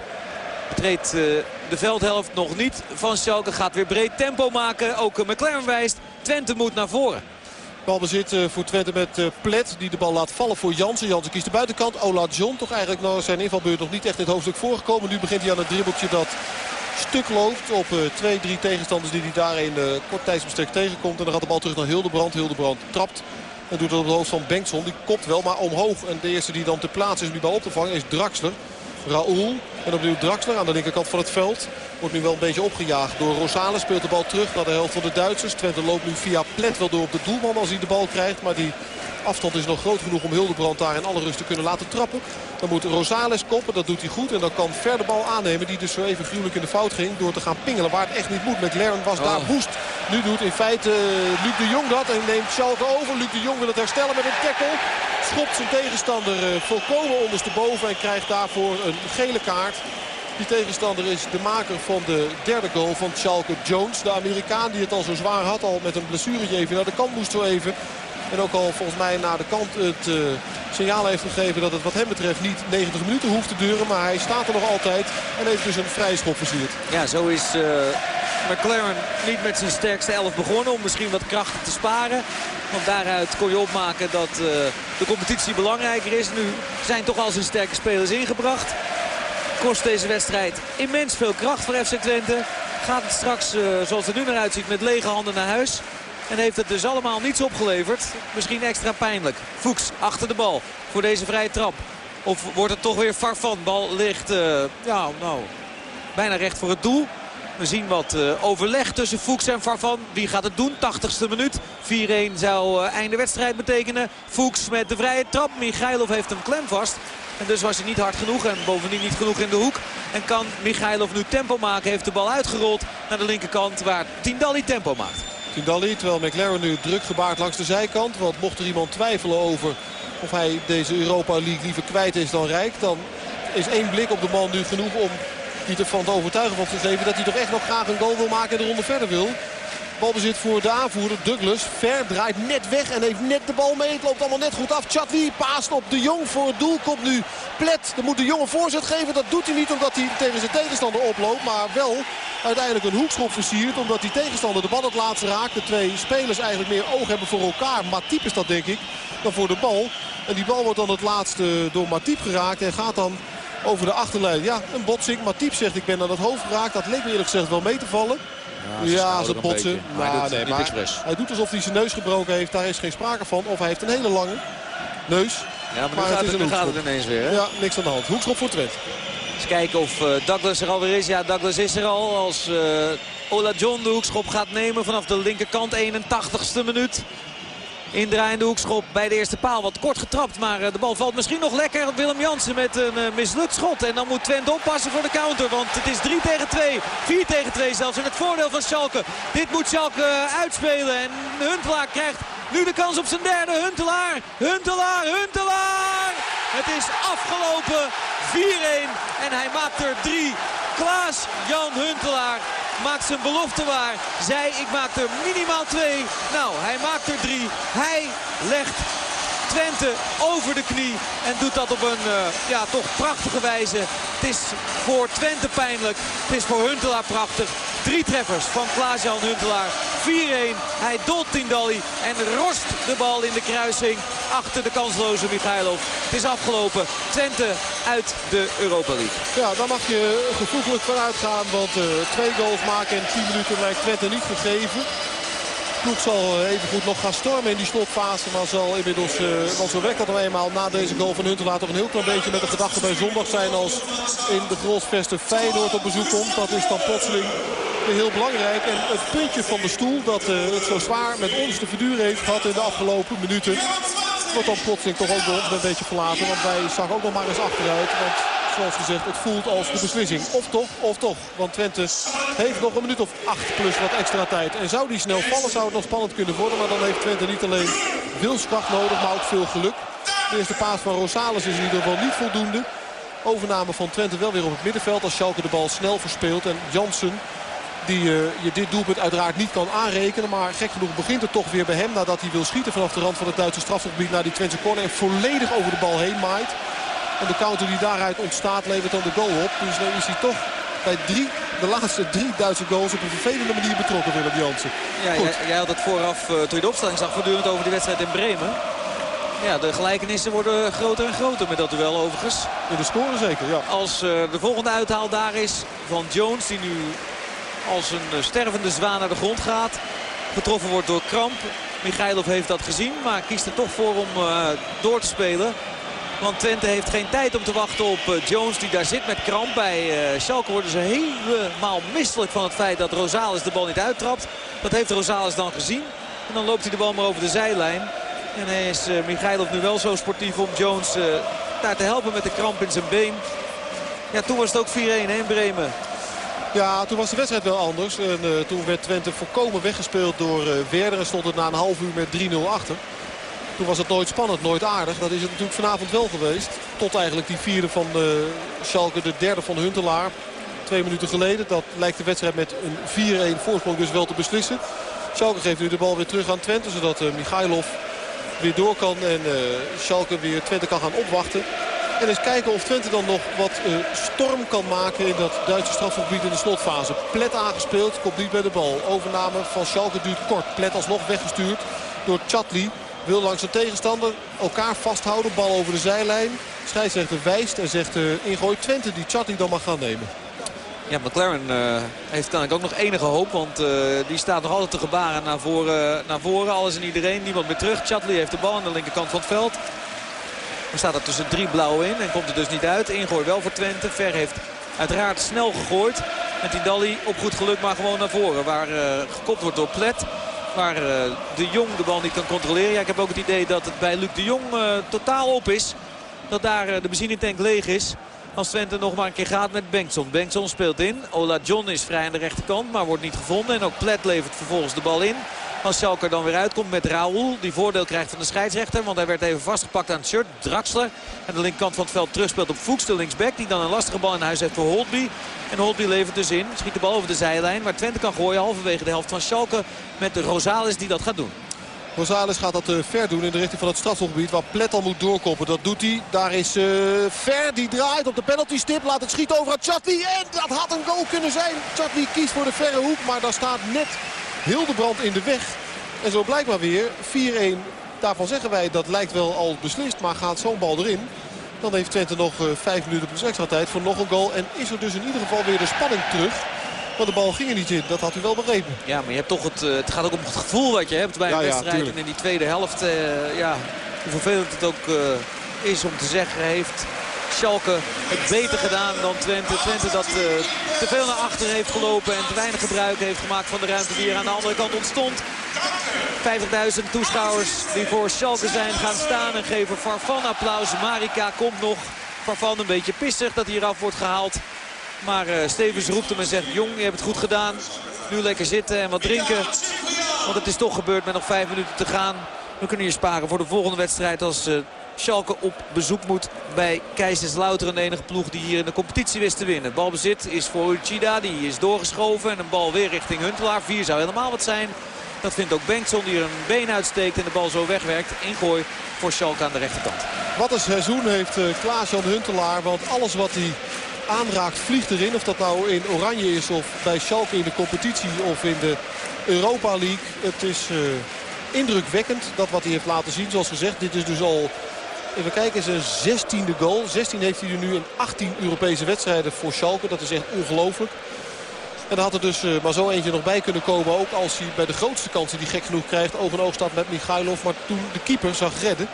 treedt uh, de veldhelft nog niet van Schalke. Gaat weer breed tempo maken. Ook McLaren wijst. Twente moet naar voren. Balbezit uh, voor Twente met Plet die de bal laat vallen voor Jansen. Jansen kiest de buitenkant. Ola John toch eigenlijk nou zijn invalbeurt nog niet echt in het hoofdstuk voorgekomen. Nu begint hij aan het dribbeltje dat stuk loopt op uh, twee, drie tegenstanders die hij daar in uh, kort tijdsbestek tegenkomt. En dan gaat de bal terug naar Hildebrand. Hildebrand trapt en doet het op het hoofd van Bengtson. Die kopt wel, maar omhoog. En de eerste die dan te plaatsen is om die bal op te vangen is Draxler. Raoul. En opnieuw Draxler aan de linkerkant van het veld. Wordt nu wel een beetje opgejaagd door Rosales. Speelt de bal terug naar de helft van de Duitsers. Twente loopt nu via Plet wel door op de doelman als hij de bal krijgt. Maar die afstand is nog groot genoeg om Hildebrand daar in alle rust te kunnen laten trappen. Dan moet Rosales koppen, dat doet hij goed. En dan kan Ver de bal aannemen die dus zo even gruwelijk in de fout ging. Door te gaan pingelen waar het echt niet moet. McLaren was daar oh. woest. Nu doet in feite uh, Luc de Jong dat en neemt Schalke over. Luc de Jong wil het herstellen met een tackle. Schopt zijn tegenstander uh, volkomen ondersteboven en krijgt daarvoor een gele kaart. Die tegenstander is de maker van de derde goal van Schalke Jones. De Amerikaan die het al zo zwaar had. Al met een blessuretje even naar de kant moest zo even. En ook al volgens mij naar de kant het uh, signaal heeft gegeven dat het wat hem betreft niet 90 minuten hoeft te duren. Maar hij staat er nog altijd en heeft dus een vrije schop versierd. Ja, zo is uh, McLaren niet met zijn sterkste elf begonnen om misschien wat krachten te sparen. Want daaruit kon je opmaken dat uh, de competitie belangrijker is. Nu zijn toch al zijn sterke spelers ingebracht. Kost deze wedstrijd immens veel kracht voor FC Twente. Gaat het straks, zoals het er nu naar uitziet, met lege handen naar huis. En heeft het dus allemaal niets opgeleverd. Misschien extra pijnlijk. Fuchs achter de bal voor deze vrije trap. Of wordt het toch weer Farfan? Bal ligt uh, ja, nou, bijna recht voor het doel. We zien wat uh, overleg tussen Fuchs en Farfan. Wie gaat het doen? 80ste minuut. 4-1 zou uh, einde wedstrijd betekenen. Fuchs met de vrije trap. Michailov heeft hem klem vast. En dus was hij niet hard genoeg en bovendien niet genoeg in de hoek. En kan Michailov nu tempo maken. Heeft de bal uitgerold naar de linkerkant waar Tindalli tempo maakt. Terwijl McLaren nu druk gebaard langs de zijkant. Want mocht er iemand twijfelen over of hij deze Europa League liever kwijt is dan Rijk... dan is één blik op de man nu genoeg om die ervan te overtuigen van gegeven... dat hij toch echt nog graag een goal wil maken en de ronde verder wil. Balbezit voor de aanvoerder Douglas. Ver draait net weg en heeft net de bal mee. Het loopt allemaal net goed af. Chatli paast op de Jong voor het doel. Komt nu Plet. Dan moet de Jong een voorzet geven. Dat doet hij niet omdat hij tegen zijn tegenstander oploopt. Maar wel uiteindelijk een hoekschop versiert. Omdat die tegenstander de bal het laatste raakt. De twee spelers eigenlijk meer oog hebben voor elkaar. Matip is dat denk ik. Dan voor de bal. En die bal wordt dan het laatste door Matip geraakt. En gaat dan over de achterlijn. Ja, een botsing. Matip zegt ik ben aan het hoofd geraakt. Dat leek me eerlijk gezegd wel mee te vallen. Ja, ze botsen. Maar, hij, doet nee, niet maar expres. hij doet alsof hij zijn neus gebroken heeft. Daar is geen sprake van. Of hij heeft een hele lange neus. Ja, maar nu, Maar gaat, is het, nu gaat het ineens weer. Hè? Ja, niks aan de hand. Hoekschop voor Twente. Eens kijken of eh, Douglas er alweer is. Ja, Douglas is er al. Als eh Ola John de hoekschop gaat nemen vanaf de linkerkant. 81ste minuut. Indraaiende hoekschop bij de eerste paal. Wat kort getrapt, maar eh, de bal valt misschien nog lekker. Willem Jansen met een eh, mislukt schot. En dan moet Twente oppassen voor de counter. Want het is 3 tegen 2. 4 tegen 2 zelfs. In het voordeel van Schalke. Dit moet Schalke eh, uitspelen. En Huntelaar krijgt nu de kans op zijn derde. Huntelaar, Huntelaar, Huntelaar. Het is afgelopen. 4-1. En hij maakt er 3. Klaas Jan Huntelaar maakt zijn belofte waar. Zij, ik maak er minimaal twee. Nou, hij maakt er drie. Hij legt Twente over de knie. En doet dat op een eh, ja, toch prachtige wijze. Het is voor Twente pijnlijk. Het is voor Huntelaar prachtig. Drie treffers van Klaas-Jan Huntelaar. 4-1. Hij dolt Tindalli en rost de bal in de kruising achter de kansloze Michailov. Het is afgelopen. Twente uit de Europa League. Ja, daar mag je gevoeglijk van uitgaan. Want eh, twee goals maken in 10 minuten lijkt Twente niet gegeven. Ploeg zal eh, even goed nog gaan stormen in die slotfase. Maar zal inmiddels, eh, want zo werkt eenmaal na deze goal van Huntelaar... toch een heel klein beetje met de gedachte bij zondag zijn... als in de Grolsvesten Feyenoord op bezoek komt. Dat is dan plotseling heel belangrijk. En het puntje van de stoel dat het zo zwaar met ons te verduren heeft gehad in de afgelopen minuten... wordt dan plotseling toch ook een beetje verlaten. Want wij zagen ook nog maar eens achteruit. Want zoals gezegd, het voelt als de beslissing. Of toch, of toch. Want Twente heeft nog een minuut of acht plus wat extra tijd. En zou die snel vallen, zou het nog spannend kunnen worden. Maar dan heeft Twente niet alleen wilskracht nodig, maar ook veel geluk. De eerste paas van Rosales is in ieder geval niet voldoende. Overname van Twente wel weer op het middenveld als Schalke de bal snel verspeelt. En Jansen die eh, je dit doelpunt uiteraard niet kan aanrekenen. Maar gek genoeg begint het toch weer bij hem. Nadat hij wil schieten vanaf de rand van het Duitse strafgebied naar die Twentse corner. En volledig over de bal heen maait. En de counter die daaruit ontstaat levert dan de goal op. Dus dan is hij toch bij drie, de laatste drie Duitse goals op een vervelende manier betrokken, Willem Jansen. Ja, Goed. jij, jij had het vooraf, eh, toen je de opstelling zag, voortdurend over die wedstrijd in Bremen. Ja, de gelijkenissen worden groter en groter met dat duel overigens. In de score zeker, ja. Als eh, de volgende uithaal daar is van Jones, die nu als een eh, stervende zwaan naar de grond gaat. Getroffen wordt door kramp. Michailov heeft dat gezien, maar kiest er toch voor om eh, door te spelen. Want Twente heeft geen tijd om te wachten op eh, Jones die daar zit met kramp. Bij eh, Schalke worden ze helemaal misselijk van het feit dat Rosales de bal niet uittrapt. Dat heeft Rosales dan gezien. En dan loopt hij de bal maar over de zijlijn. En hij is eh, Michailov nu wel zo sportief om Jones daar te helpen met de kramp in zijn been. Ja, toen was het ook 4-1 hè, in Bremen. Ja, toen was de wedstrijd wel anders. En, eh, toen werd Twente volkomen weggespeeld door eh Werder. En stond het na een half uur met 3-0 achter. Toen was het nooit spannend, nooit aardig. Dat is het natuurlijk vanavond wel geweest. Tot eigenlijk die vierde van eh, Schalke, de derde van Huntelaar. Twee minuten geleden. Dat lijkt de wedstrijd met een 4-1 voorsprong dus wel te beslissen. Schalke geeft nu de bal weer terug aan Twente. Zodat Michailov weer door kan. En Schalke weer Twente kan gaan opwachten. En eens kijken of Twente dan nog wat eh, storm kan maken in dat Duitse strafgebied in de slotfase. Plet aangespeeld, komt niet bij de bal. Overname van Schalke duurt kort. Plet alsnog weggestuurd door Chatli. Wil langs zijn tegenstander elkaar vasthouden. Bal over de zijlijn. Scheidsrechter wijst en zegt uh, ingooi Twente die Chatli dan mag gaan nemen. Ja, McLaren uh, heeft kennelijk ook nog enige hoop. Want die staat nog altijd te gebaren naar voren, naar voren. Alles en iedereen. Niemand meer terug. Chatli heeft de bal aan de linkerkant van het veld. Staat er tussen drie blauw in en komt er dus niet uit. Ingooi wel voor Twente. Ver heeft uiteraard snel gegooid. Met die Dali op goed geluk maar gewoon naar voren. Waar uh, gekopt wordt door Plet. Waar uh, de Jong de bal niet kan controleren. Ja, ik heb ook het idee dat het bij Luc de Jong uh, totaal op is. Dat daar de benzinetank leeg is. Als Twente nog maar een keer gaat met Bengtson. Bengtson speelt in. Ola John is vrij aan de rechterkant, maar wordt niet gevonden. En ook Plet levert vervolgens de bal in. Als Schalke dan weer uitkomt met Raoul. Die voordeel krijgt van de scheidsrechter. Want hij werd even vastgepakt aan het shirt. Draxler. En de linkerkant van het veld terugspeelt op Fuchs, de linksback. Die dan een lastige bal in huis heeft voor Holtby. En Holtby levert dus in. Schiet de bal over de zijlijn. Waar Twente kan gooien halverwege de helft van Schalke. Met de Rosales die dat gaat doen. Rosales gaat dat uh, ver doen in de richting van het strafschopgebied. Waar Plet al moet doorkoppen. Dat doet hij. Daar is uh, Ver. Die draait op de penaltystip. Laat het schieten over aan Chatli. En dat had een goal kunnen zijn. Chatli kiest voor de verre hoek. Maar daar staat net Hildebrand in de weg. En zo blijkbaar weer 4-1. Daarvan zeggen wij dat lijkt wel al beslist. Maar gaat zo'n bal erin. Dan heeft Twente nog uh, vijf minuten plus extra tijd voor nog een goal. En is er dus in ieder geval weer de spanning terug. Want de bal ging er niet in. Dat had u wel begrepen. Ja, maar je hebt toch het, uh, het gaat ook om het gevoel wat je hebt bij een Ja, wedstrijd. en in die tweede helft, eh, ja, hoe vervelend het ook eh, is om te zeggen, heeft Schalke het beter gedaan dan Twente. Twente dat eh, te veel naar achter heeft gelopen en te weinig gebruik heeft gemaakt van de ruimte die er aan de andere kant ontstond. 50.000 toeschouwers die voor Schalke zijn gaan staan en geven Farfan applaus. Marika komt nog. Farfan een beetje pissig dat hij eraf wordt gehaald. Maar eh, Stevens roept hem en zegt, jong, je hebt het goed gedaan. Nu lekker zitten en wat drinken. Want het is toch gebeurd met nog vijf minuten te gaan. We kunnen je sparen voor de volgende wedstrijd als eh, Schalke op bezoek moet bij Kaiserslautern. De enige ploeg die hier in de competitie wist te winnen. Balbezit is voor Uchida, die is doorgeschoven. En een bal weer richting Huntelaar. Vier zou helemaal wat zijn. Dat vindt ook Bengtson die er een been uitsteekt en de bal zo wegwerkt. Ingooi voor Schalke aan de rechterkant. Wat een seizoen heeft eh, Klaas-Jan Huntelaar. Want alles wat hij aanraakt vliegt erin. Of dat nou in Oranje is of bij Schalke in de competitie of in de Europa League. Het is eh, indrukwekkend dat wat hij heeft laten zien. Zoals gezegd, dit is dus al... Even kijken, zijn 16e goal. 16 heeft hij er nu in 18 Europese wedstrijden voor Schalke. Dat is echt ongelooflijk. En daar had er dus eh, maar zo eentje nog bij kunnen komen. Ook als hij bij de grootste kansen die gek genoeg krijgt oog in oog staat met Michailov. Maar toen de keeper zag redden.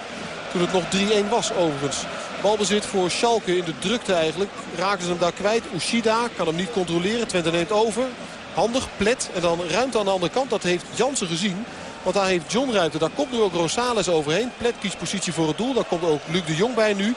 Toen het nog 3-1 was overigens. Balbezit voor Schalke in de drukte eigenlijk. Raken ze hem daar kwijt. Ushida kan hem niet controleren. Twente neemt over. Handig, plet. En dan ruimte aan de andere kant. Dat heeft Jansen gezien. Want daar heeft John ruimte. Daar komt nu ook Rosales overheen. Plet kiest positie voor het doel. Daar komt ook Luc de Jong bij nu.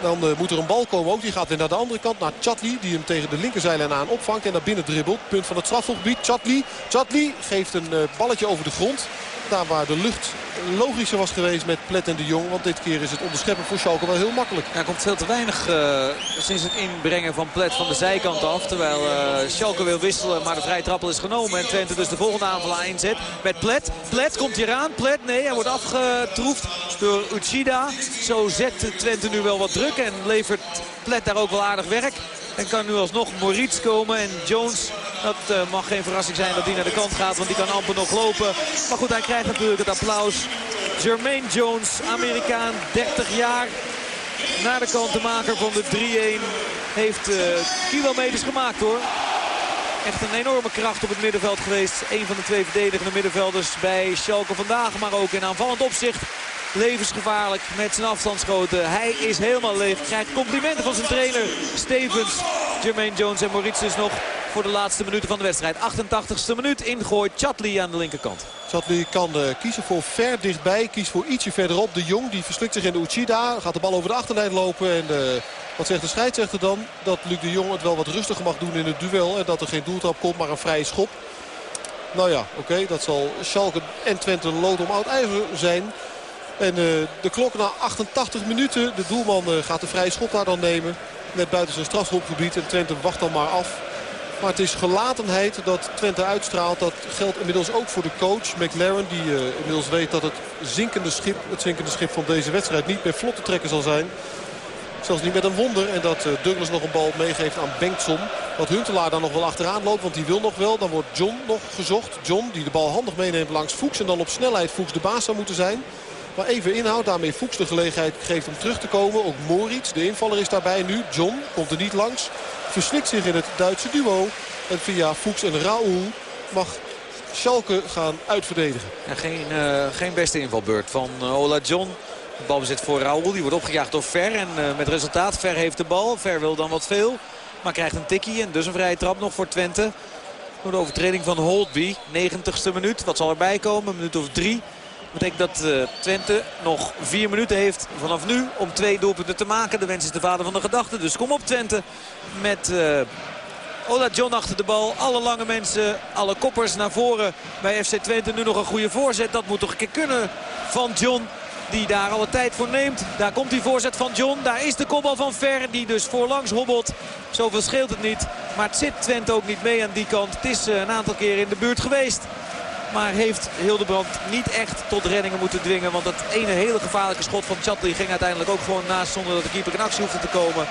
Dan eh, moet er een bal komen ook. Die gaat weer naar de andere kant. Naar Chatli. Die hem tegen de linkerzijlijn aan opvangt. En naar binnen dribbelt. Punt van het strafschopgebied. Chatli. Chatli geeft een eh, balletje over de grond. Daar waar de lucht logischer was geweest met Plet en de Jong. Want dit keer is het onderscheppen voor Schalke wel heel makkelijk. Er komt veel te weinig eh, sinds het inbrengen van Plet van de zijkant af. Terwijl eh Schalke wil wisselen, maar de vrije trappel is genomen. En Twente dus de volgende aanval aan inzet met Plet. Plet komt hier aan. Plet, nee, hij wordt afgetroefd door Uchida. Zo zet Twente nu wel wat druk en levert Plet daar ook wel aardig werk. En kan nu alsnog Moritz komen en Jones. Dat eh, mag geen verrassing zijn dat hij naar de kant gaat, want die kan amper nog lopen. Maar goed, hij krijgt natuurlijk het applaus. Jermaine Jones, Amerikaan, 30 jaar. Naar de kant de maker van de 3-1. Heeft eh, kilometers gemaakt hoor. Echt een enorme kracht op het middenveld geweest. Een van de twee verdedigende middenvelders bij Schalke vandaag. Maar ook in aanvallend opzicht. Levensgevaarlijk met zijn afstandsschoten. Hij is helemaal leeg. Krijgt complimenten van zijn trainer Stevens. Jermaine Jones en Moritz dus nog voor de laatste minuten van de wedstrijd. 88ste minuut ingooit Chatli aan de linkerkant. Chatli kan eh, kiezen voor ver dichtbij. Kiest voor ietsje verderop. De Jong die verslikt zich in de Uchida. Gaat de bal over de achterlijn lopen. En eh, wat zegt de scheidsrechter dan? Dat Luc de Jong het wel wat rustiger mag doen in het duel. En dat er geen doeltrap komt, maar een vrije schop. Nou ja, oké. dat zal Schalke en Twente lood om oud ijzer zijn. En eh, de klok na 88 minuten. De doelman eh, gaat de vrije schop daar dan nemen. Net buiten zijn strafschopgebied. En Twente wacht dan maar af. Maar het is gelatenheid dat Twente uitstraalt. Dat geldt inmiddels ook voor de coach McLaren. Die eh, inmiddels weet dat het zinkende schip, het zinkende schip van deze wedstrijd niet meer vlot te trekken zal zijn. Zelfs niet met een wonder. En dat Douglas nog een bal meegeeft aan Bengtson. Dat Huntelaar daar nog wel achteraan loopt. Want die wil nog wel. Dan wordt John nog gezocht. John die de bal handig meeneemt langs Fuchs. En dan op snelheid Fuchs de baas zou moeten zijn. Maar even inhoud. Daarmee Fuchs de gelegenheid geeft om terug te komen. Ook Moritz, de invaller, is daarbij nu. John komt er niet langs. Verslikt zich in het Duitse duo. En via Fuchs en Raoul mag Schalke gaan uitverdedigen. Ja, geen, eh, geen beste invalbeurt van eh, Ola John. De bal bezit voor Raoul. Die wordt opgejaagd door Ver. En eh, met resultaat. Ver heeft de bal. Ver wil dan wat veel. Maar krijgt een tikkie. En dus een vrije trap nog voor Twente. Door de overtreding van Holtby. 90ste minuut. Wat zal erbij komen? Een minuut of drie. Dat betekent dat uh, Twente nog vier minuten heeft vanaf nu om twee doelpunten te maken. De wens is de vader van de gedachte. Dus kom op Twente met... Uh, Ola John achter de bal. Alle lange mensen, alle koppers naar voren bij FC Twente. Nu nog een goede voorzet. Dat moet toch een keer kunnen van John. Die daar alle tijd voor neemt. Daar komt die voorzet van John. Daar is de kopbal van Ver. Die dus voorlangs hobbelt. Zoveel scheelt het niet. Maar het zit Twente ook niet mee aan die kant. Het is een aantal keer in de buurt geweest. Maar heeft Hildebrand niet echt tot reddingen moeten dwingen. Want dat ene hele gevaarlijke schot van Chatley ging uiteindelijk ook gewoon naast. Zonder dat de keeper in actie hoefde te komen.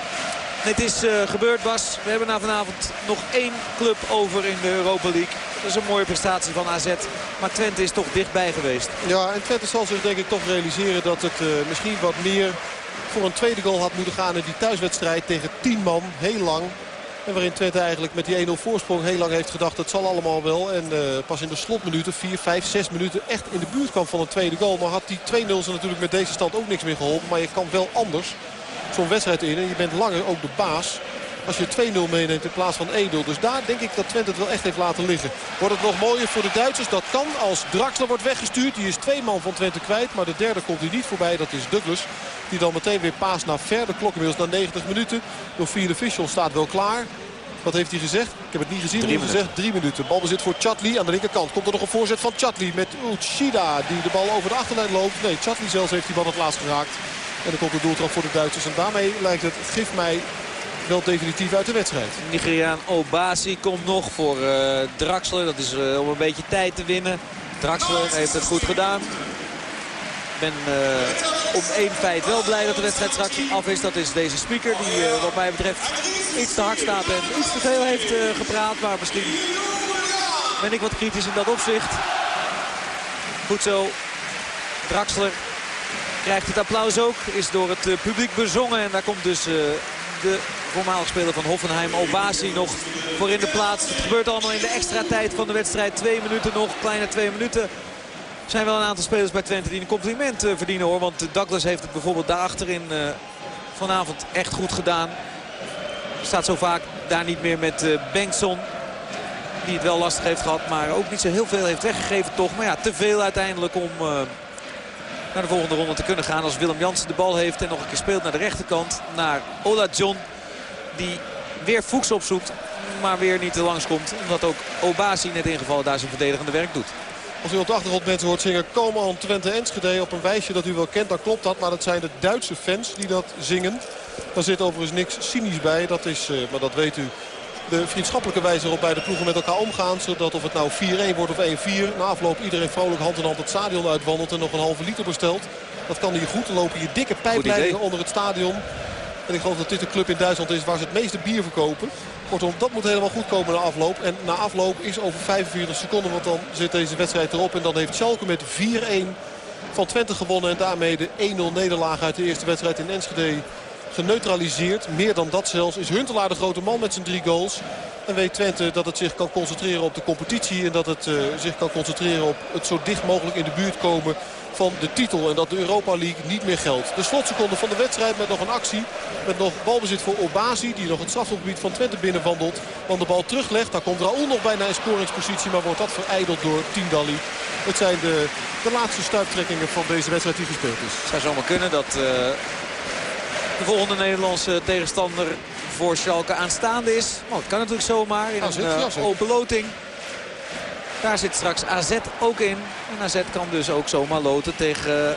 Het is uh, gebeurd Bas. We hebben na vanavond nog één club over in de Europa League. Dat is een mooie prestatie van AZ. Maar Twente is toch dichtbij geweest. Ja, en Twente zal zich denk ik toch realiseren dat het uh, misschien wat meer voor een tweede goal had moeten gaan in die thuiswedstrijd tegen 10 man. Heel lang. En waarin Twente eigenlijk met die 1-0 voorsprong heel lang heeft gedacht... het zal allemaal wel. En uh, pas in de slotminuten, 4, 5, 6 minuten... echt in de buurt kwam van een tweede goal. Maar had die 2-0 natuurlijk met deze stand ook niks meer geholpen. Maar je kan wel anders zo'n wedstrijd in. En je bent langer ook de baas als je 2-0 meeneemt in plaats van 1-0. Dus daar denk ik dat Twente het wel echt heeft laten liggen. Wordt het nog mooier voor de Duitsers? Dat kan als Draxler wordt weggestuurd. Die is twee man van Twente kwijt. Maar de derde komt hij niet voorbij. Dat is Douglas. Die dan meteen weer paast naar ver. De klok inmiddels naar 90 minuten. Door vierde official staat wel klaar. Wat heeft hij gezegd? Ik heb het niet gezien. Drie gezegd drie minuten. Balbezit voor Chatli. Aan de linkerkant komt er nog een voorzet van Chatli. Met Uchida die de bal over de achterlijn loopt. Nee, Chatli zelfs heeft die bal het laatst geraakt. En dan komt de doeltrap voor de Duitsers. En daarmee lijkt het gif mij wel definitief uit de wedstrijd. Nigeriaan Obasi komt nog voor uh, Draxler. Dat is uh, om een beetje tijd te winnen. Draxler heeft het goed gedaan. Ik ben uh, om één feit wel blij dat de wedstrijd straks af is. Dat is deze speaker die wat mij betreft iets te hard staat en iets te veel heeft gepraat. Maar misschien ben ik wat kritisch in dat opzicht. Goed zo. Draxler krijgt het applaus ook. Is door het publiek bezongen. En daar komt dus de voormalig speler van Hoffenheim, Obasi, nog voor in de plaats. Het gebeurt allemaal in de extra tijd van de wedstrijd. Twee minuten nog, kleine twee minuten. Er zijn wel een aantal spelers bij Twente die een compliment uh, verdienen hoor. Want Douglas heeft het bijvoorbeeld daarachterin uh, vanavond echt goed gedaan. Staat zo vaak daar niet meer met uh, Bengtson. Die het wel lastig heeft gehad, maar ook niet zo heel veel heeft weggegeven toch. Maar ja, te veel uiteindelijk om naar de volgende ronde te kunnen gaan. Als Willem Jansen de bal heeft en nog een keer speelt naar de rechterkant. Naar Ola John. Die weer Fuchs opzoekt. Maar weer niet te langs komt. Omdat ook Obasi net ingevallen daar zijn verdedigende werk doet. Als u op de achtergrond mensen hoort zingen Komen Twente Enschede op een wijsje dat u wel kent, dan klopt dat. Maar dat zijn de Duitse fans die dat zingen. Daar zit overigens niks cynisch bij. Dat is, uh, maar dat weet u, de vriendschappelijke wijze waarop beide ploegen met elkaar omgaan. Zodat of het nou 4-1 wordt of 1-4. Na afloop iedereen vrolijk hand in hand het stadion uitwandelt en nog een halve liter bestelt. Dat kan hier goed. Dan lopen hier dikke pijpleidingen onder het stadion. En ik geloof dat dit de club in Duitsland is waar ze het meeste bier verkopen. Kortom, dat moet helemaal goed komen na afloop. En na afloop is over 45 seconden, want dan zit deze wedstrijd erop. En dan heeft Schalke met 4-1 van Twente gewonnen. En daarmee de 1-0 nederlaag uit de eerste wedstrijd in Enschede geneutraliseerd. Meer dan dat zelfs is Huntelaar de grote man met zijn drie goals. En weet Twente dat het zich kan concentreren op de competitie. En dat het uh, zich kan concentreren op het zo dicht mogelijk in de buurt komen van de titel. En dat de Europa League niet meer geldt. De slotseconde van de wedstrijd met nog een actie. Met nog balbezit voor Obazi. Die nog het strafgebied van Twente binnenwandelt. Dan de bal teruglegt. Daar komt Raoul nog bijna in scoringspositie. Maar wordt dat vereideld door Tindalli. Het zijn de, de laatste stuiptrekkingen van deze wedstrijd die gespeeld is. Het zou zomaar kunnen dat... Uh de volgende Nederlandse tegenstander voor Schalke aanstaande is. Oh, het kan natuurlijk zomaar in een uh, open loting. Daar zit straks AZ ook in. En AZ kan dus ook zomaar loten tegen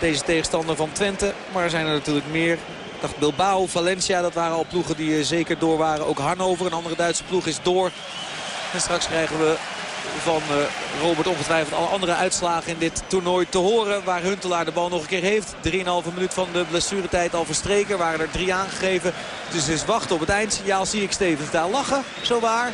deze tegenstander van Twente. Maar er zijn er natuurlijk meer. Ik dacht Bilbao, Valencia, dat waren al ploegen die eh, zeker door waren. Ook Hannover, een andere Duitse ploeg, is door. En straks krijgen we van eh, Robert ongetwijfeld alle andere uitslagen in dit toernooi te horen. Waar Huntelaar de bal nog een keer heeft. 3,5 minuut van de blessuretijd al verstreken. Waren er drie aangegeven. Dus is wachten op het eindsignaal. Zie ik Stevens daar lachen. Zo waar.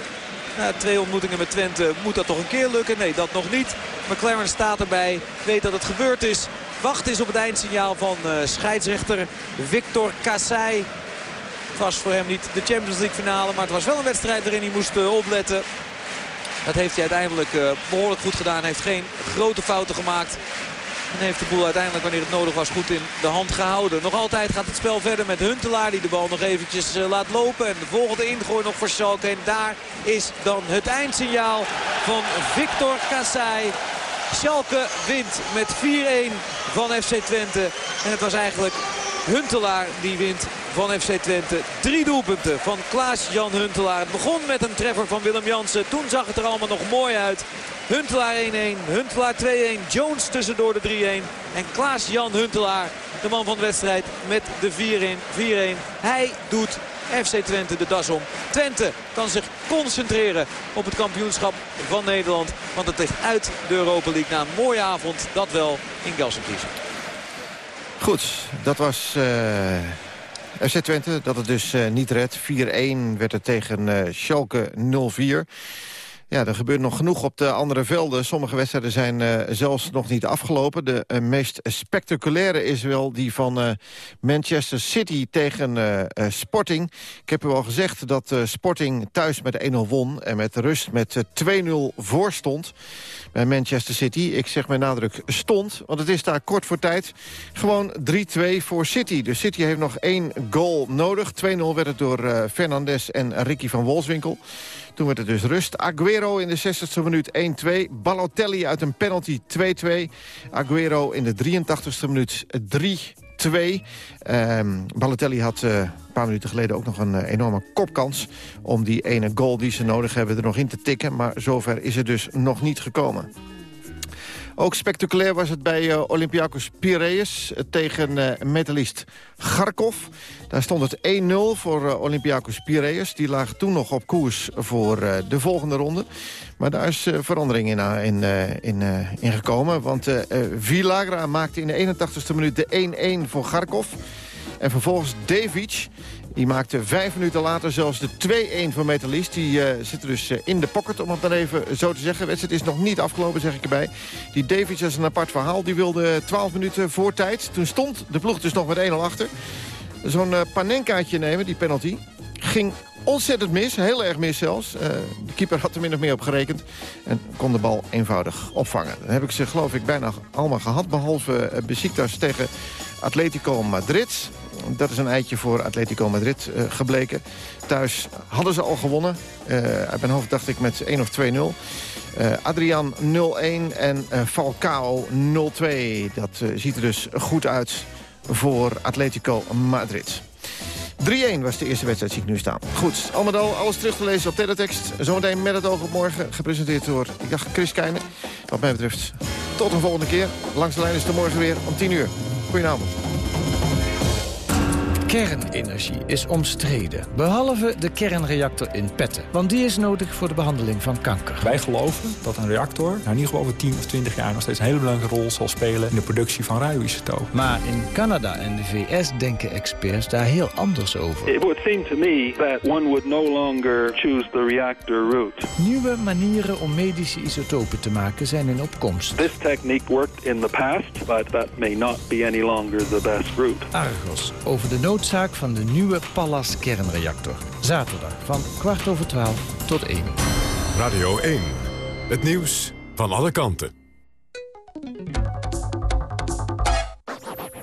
Na twee ontmoetingen met Twente moet dat toch een keer lukken. Nee, dat nog niet. McLaren staat erbij. Weet dat het gebeurd is. Wacht is op het eindsignaal van uh, scheidsrechter Victor Kassai. Het was voor hem niet de Champions League finale. Maar het was wel een wedstrijd waarin hij moest uh, opletten. Dat heeft hij uiteindelijk uh, behoorlijk goed gedaan. Hij heeft geen grote fouten gemaakt. En heeft de boel uiteindelijk, wanneer het nodig was, goed in de hand gehouden. Nog altijd gaat het spel verder met Huntelaar die de bal nog eventjes uh, laat lopen. En de volgende ingooi nog voor Schalke. En daar is dan het eindsignaal van Victor Kassai. Schalke wint met 4-1 van FC Twente. En het was eigenlijk Huntelaar die wint van FC Twente. Drie doelpunten van Klaas-Jan Huntelaar. Het begon met een treffer van Willem Jansen. Toen zag het er allemaal nog mooi uit. Huntelaar 1-1, Huntelaar 2-1, Jones tussendoor de 3-1. En Klaas-Jan Huntelaar, de man van de wedstrijd, met de 4-1. Hij doet FC Twente de das om. Twente kan zich concentreren op het kampioenschap van Nederland. Want het ligt uit de Europa League na een mooie avond. Dat wel in Gelsenkirchen. Goed, dat was uh, FC Twente. Dat het dus uh, niet redt. 4-1 werd het tegen uh, Schalke 0-4. Ja, er gebeurt nog genoeg op de andere velden. Sommige wedstrijden zijn zelfs nog niet afgelopen. De meest spectaculaire is wel die van Manchester City tegen Sporting. Ik heb u al gezegd dat Sporting thuis met 1-0 won... en met rust met 2-0 voor stond bij Manchester City. Ik zeg met nadruk stond, want het is daar kort voor tijd gewoon 3-2 voor City. Dus City heeft nog één goal nodig. 2-0 werd het door Fernandes en Ricky van Wolfswinkel. Toen werd het dus rust. Aguero in de 60ste minuut 1-2. Balotelli uit een penalty 2-2. Aguero in de 83ste minuut 3-2. Um, Balotelli had uh, een paar minuten geleden ook nog een uh, enorme kopkans... om die ene goal die ze nodig hebben er nog in te tikken. Maar zover is het dus nog niet gekomen. Ook spectaculair was het bij uh, Olympiakos Piraeus uh, tegen uh, metalist Garkov. Daar stond het 1-0 voor Olympiakos Piraeus. Die lag toen nog op koers voor de volgende ronde. Maar daar is verandering in, in, in, in gekomen. Want Villagra maakte in de 81ste minuut de 1-1 voor Garkov. En vervolgens Devic die maakte vijf minuten later zelfs de 2-1 van Metalist. Die uh, zit dus uh, in de pocket, om het dan even zo te zeggen. Wedstrijd is nog niet afgelopen, zeg ik erbij. Die Davids is een apart verhaal. Die wilde 12 minuten voor tijd. Toen stond de ploeg dus nog met 1-0 achter. Zo'n uh, panenkaatje nemen, die penalty. Ging ontzettend mis, heel erg mis zelfs. de keeper had er min of meer op gerekend. En kon de bal eenvoudig opvangen. Dan heb ik ze geloof ik bijna allemaal gehad. Behalve uh, Besiktas tegen Atletico Madrid. Dat is een eitje voor Atletico Madrid uh, gebleken. Thuis hadden ze al gewonnen. Uh, uit mijn hoofd dacht ik met 1 of 2-0. Uh, Adrian 0-1 en Falcao 0-2. Dat ziet er dus goed uit voor Atletico Madrid. 3-1 was de eerste wedstrijd, zie ik nu staan. Goed, allemaal alles terug te lezen op teletext. Zometeen met het oog op morgen, gepresenteerd door ik dacht Chris Keijnen. Wat mij betreft, tot een volgende keer. Langs de lijn is er morgen weer om 10 uur. Goedenavond. Kernenergie is omstreden, behalve de kernreactor in Petten. Want die is nodig voor de behandeling van kanker. Wij geloven dat een reactor nou in ieder geval over 10 of 20 jaar... nog steeds een hele belangrijke rol zal spelen in de productie van radioisotopen. Maar in Canada en de VS denken experts daar heel anders over. It would seem to me that one would no longer choose the reactor route. Nieuwe manieren om medische isotopen te maken zijn in opkomst. This technique worked in the past, but that may not be any longer the best route. Argos, over de nood noodzaak van de nieuwe Pallas kernreactor. Zaterdag van kwart over twaalf tot één. Radio 1. Het nieuws van alle kanten.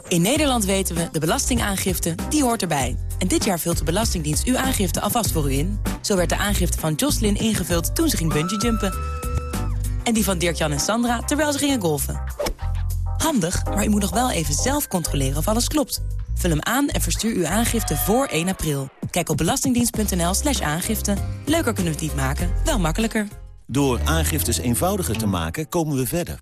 In Nederland weten we, de belastingaangifte, die hoort erbij. En dit jaar vult de Belastingdienst uw aangifte alvast voor u in. Zo werd de aangifte van Jocelyn ingevuld toen ze ging bungeejumpen. En die van Dirk-Jan en Sandra terwijl ze gingen golfen. Handig, maar u moet nog wel even zelf controleren of alles klopt. Vul hem aan en verstuur uw aangifte voor 1 april. Kijk op belastingdienst.nl slash aangifte. Leuker kunnen we het niet maken, wel makkelijker. Door aangiftes eenvoudiger te maken, komen we verder.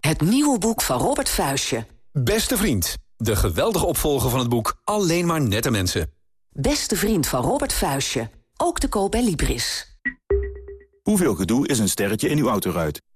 Het nieuwe boek van Robert Vuistje. Beste vriend, de geweldige opvolger van het boek Alleen maar nette mensen. Beste vriend van Robert Vuistje. Ook te koop bij Libris. Hoeveel gedoe is een sterretje in uw autoruit?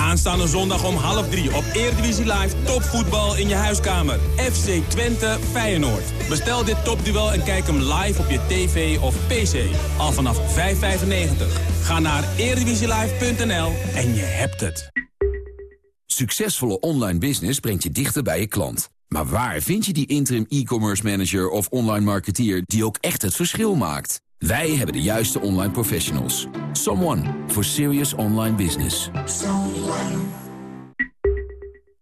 Aanstaande zondag om half drie op Eredivisie Live topvoetbal in je huiskamer. FC Twente Feyenoord. Bestel dit topduel en kijk hem live op je tv of pc. Al vanaf 5,95. Ga naar eredivisielive.nl en je hebt het. Succesvolle online business brengt je dichter bij je klant. Maar waar vind je die interim e-commerce manager of online marketeer die ook echt het verschil maakt? Wij hebben de juiste online professionals. Someone for serious online business.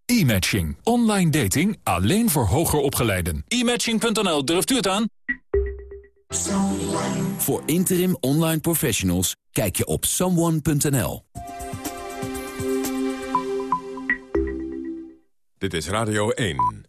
E-matching. Online dating alleen voor hoger opgeleiden. E-matching.nl, durft u het aan? Voor interim online professionals kijk je op someone.nl. Dit is Radio 1.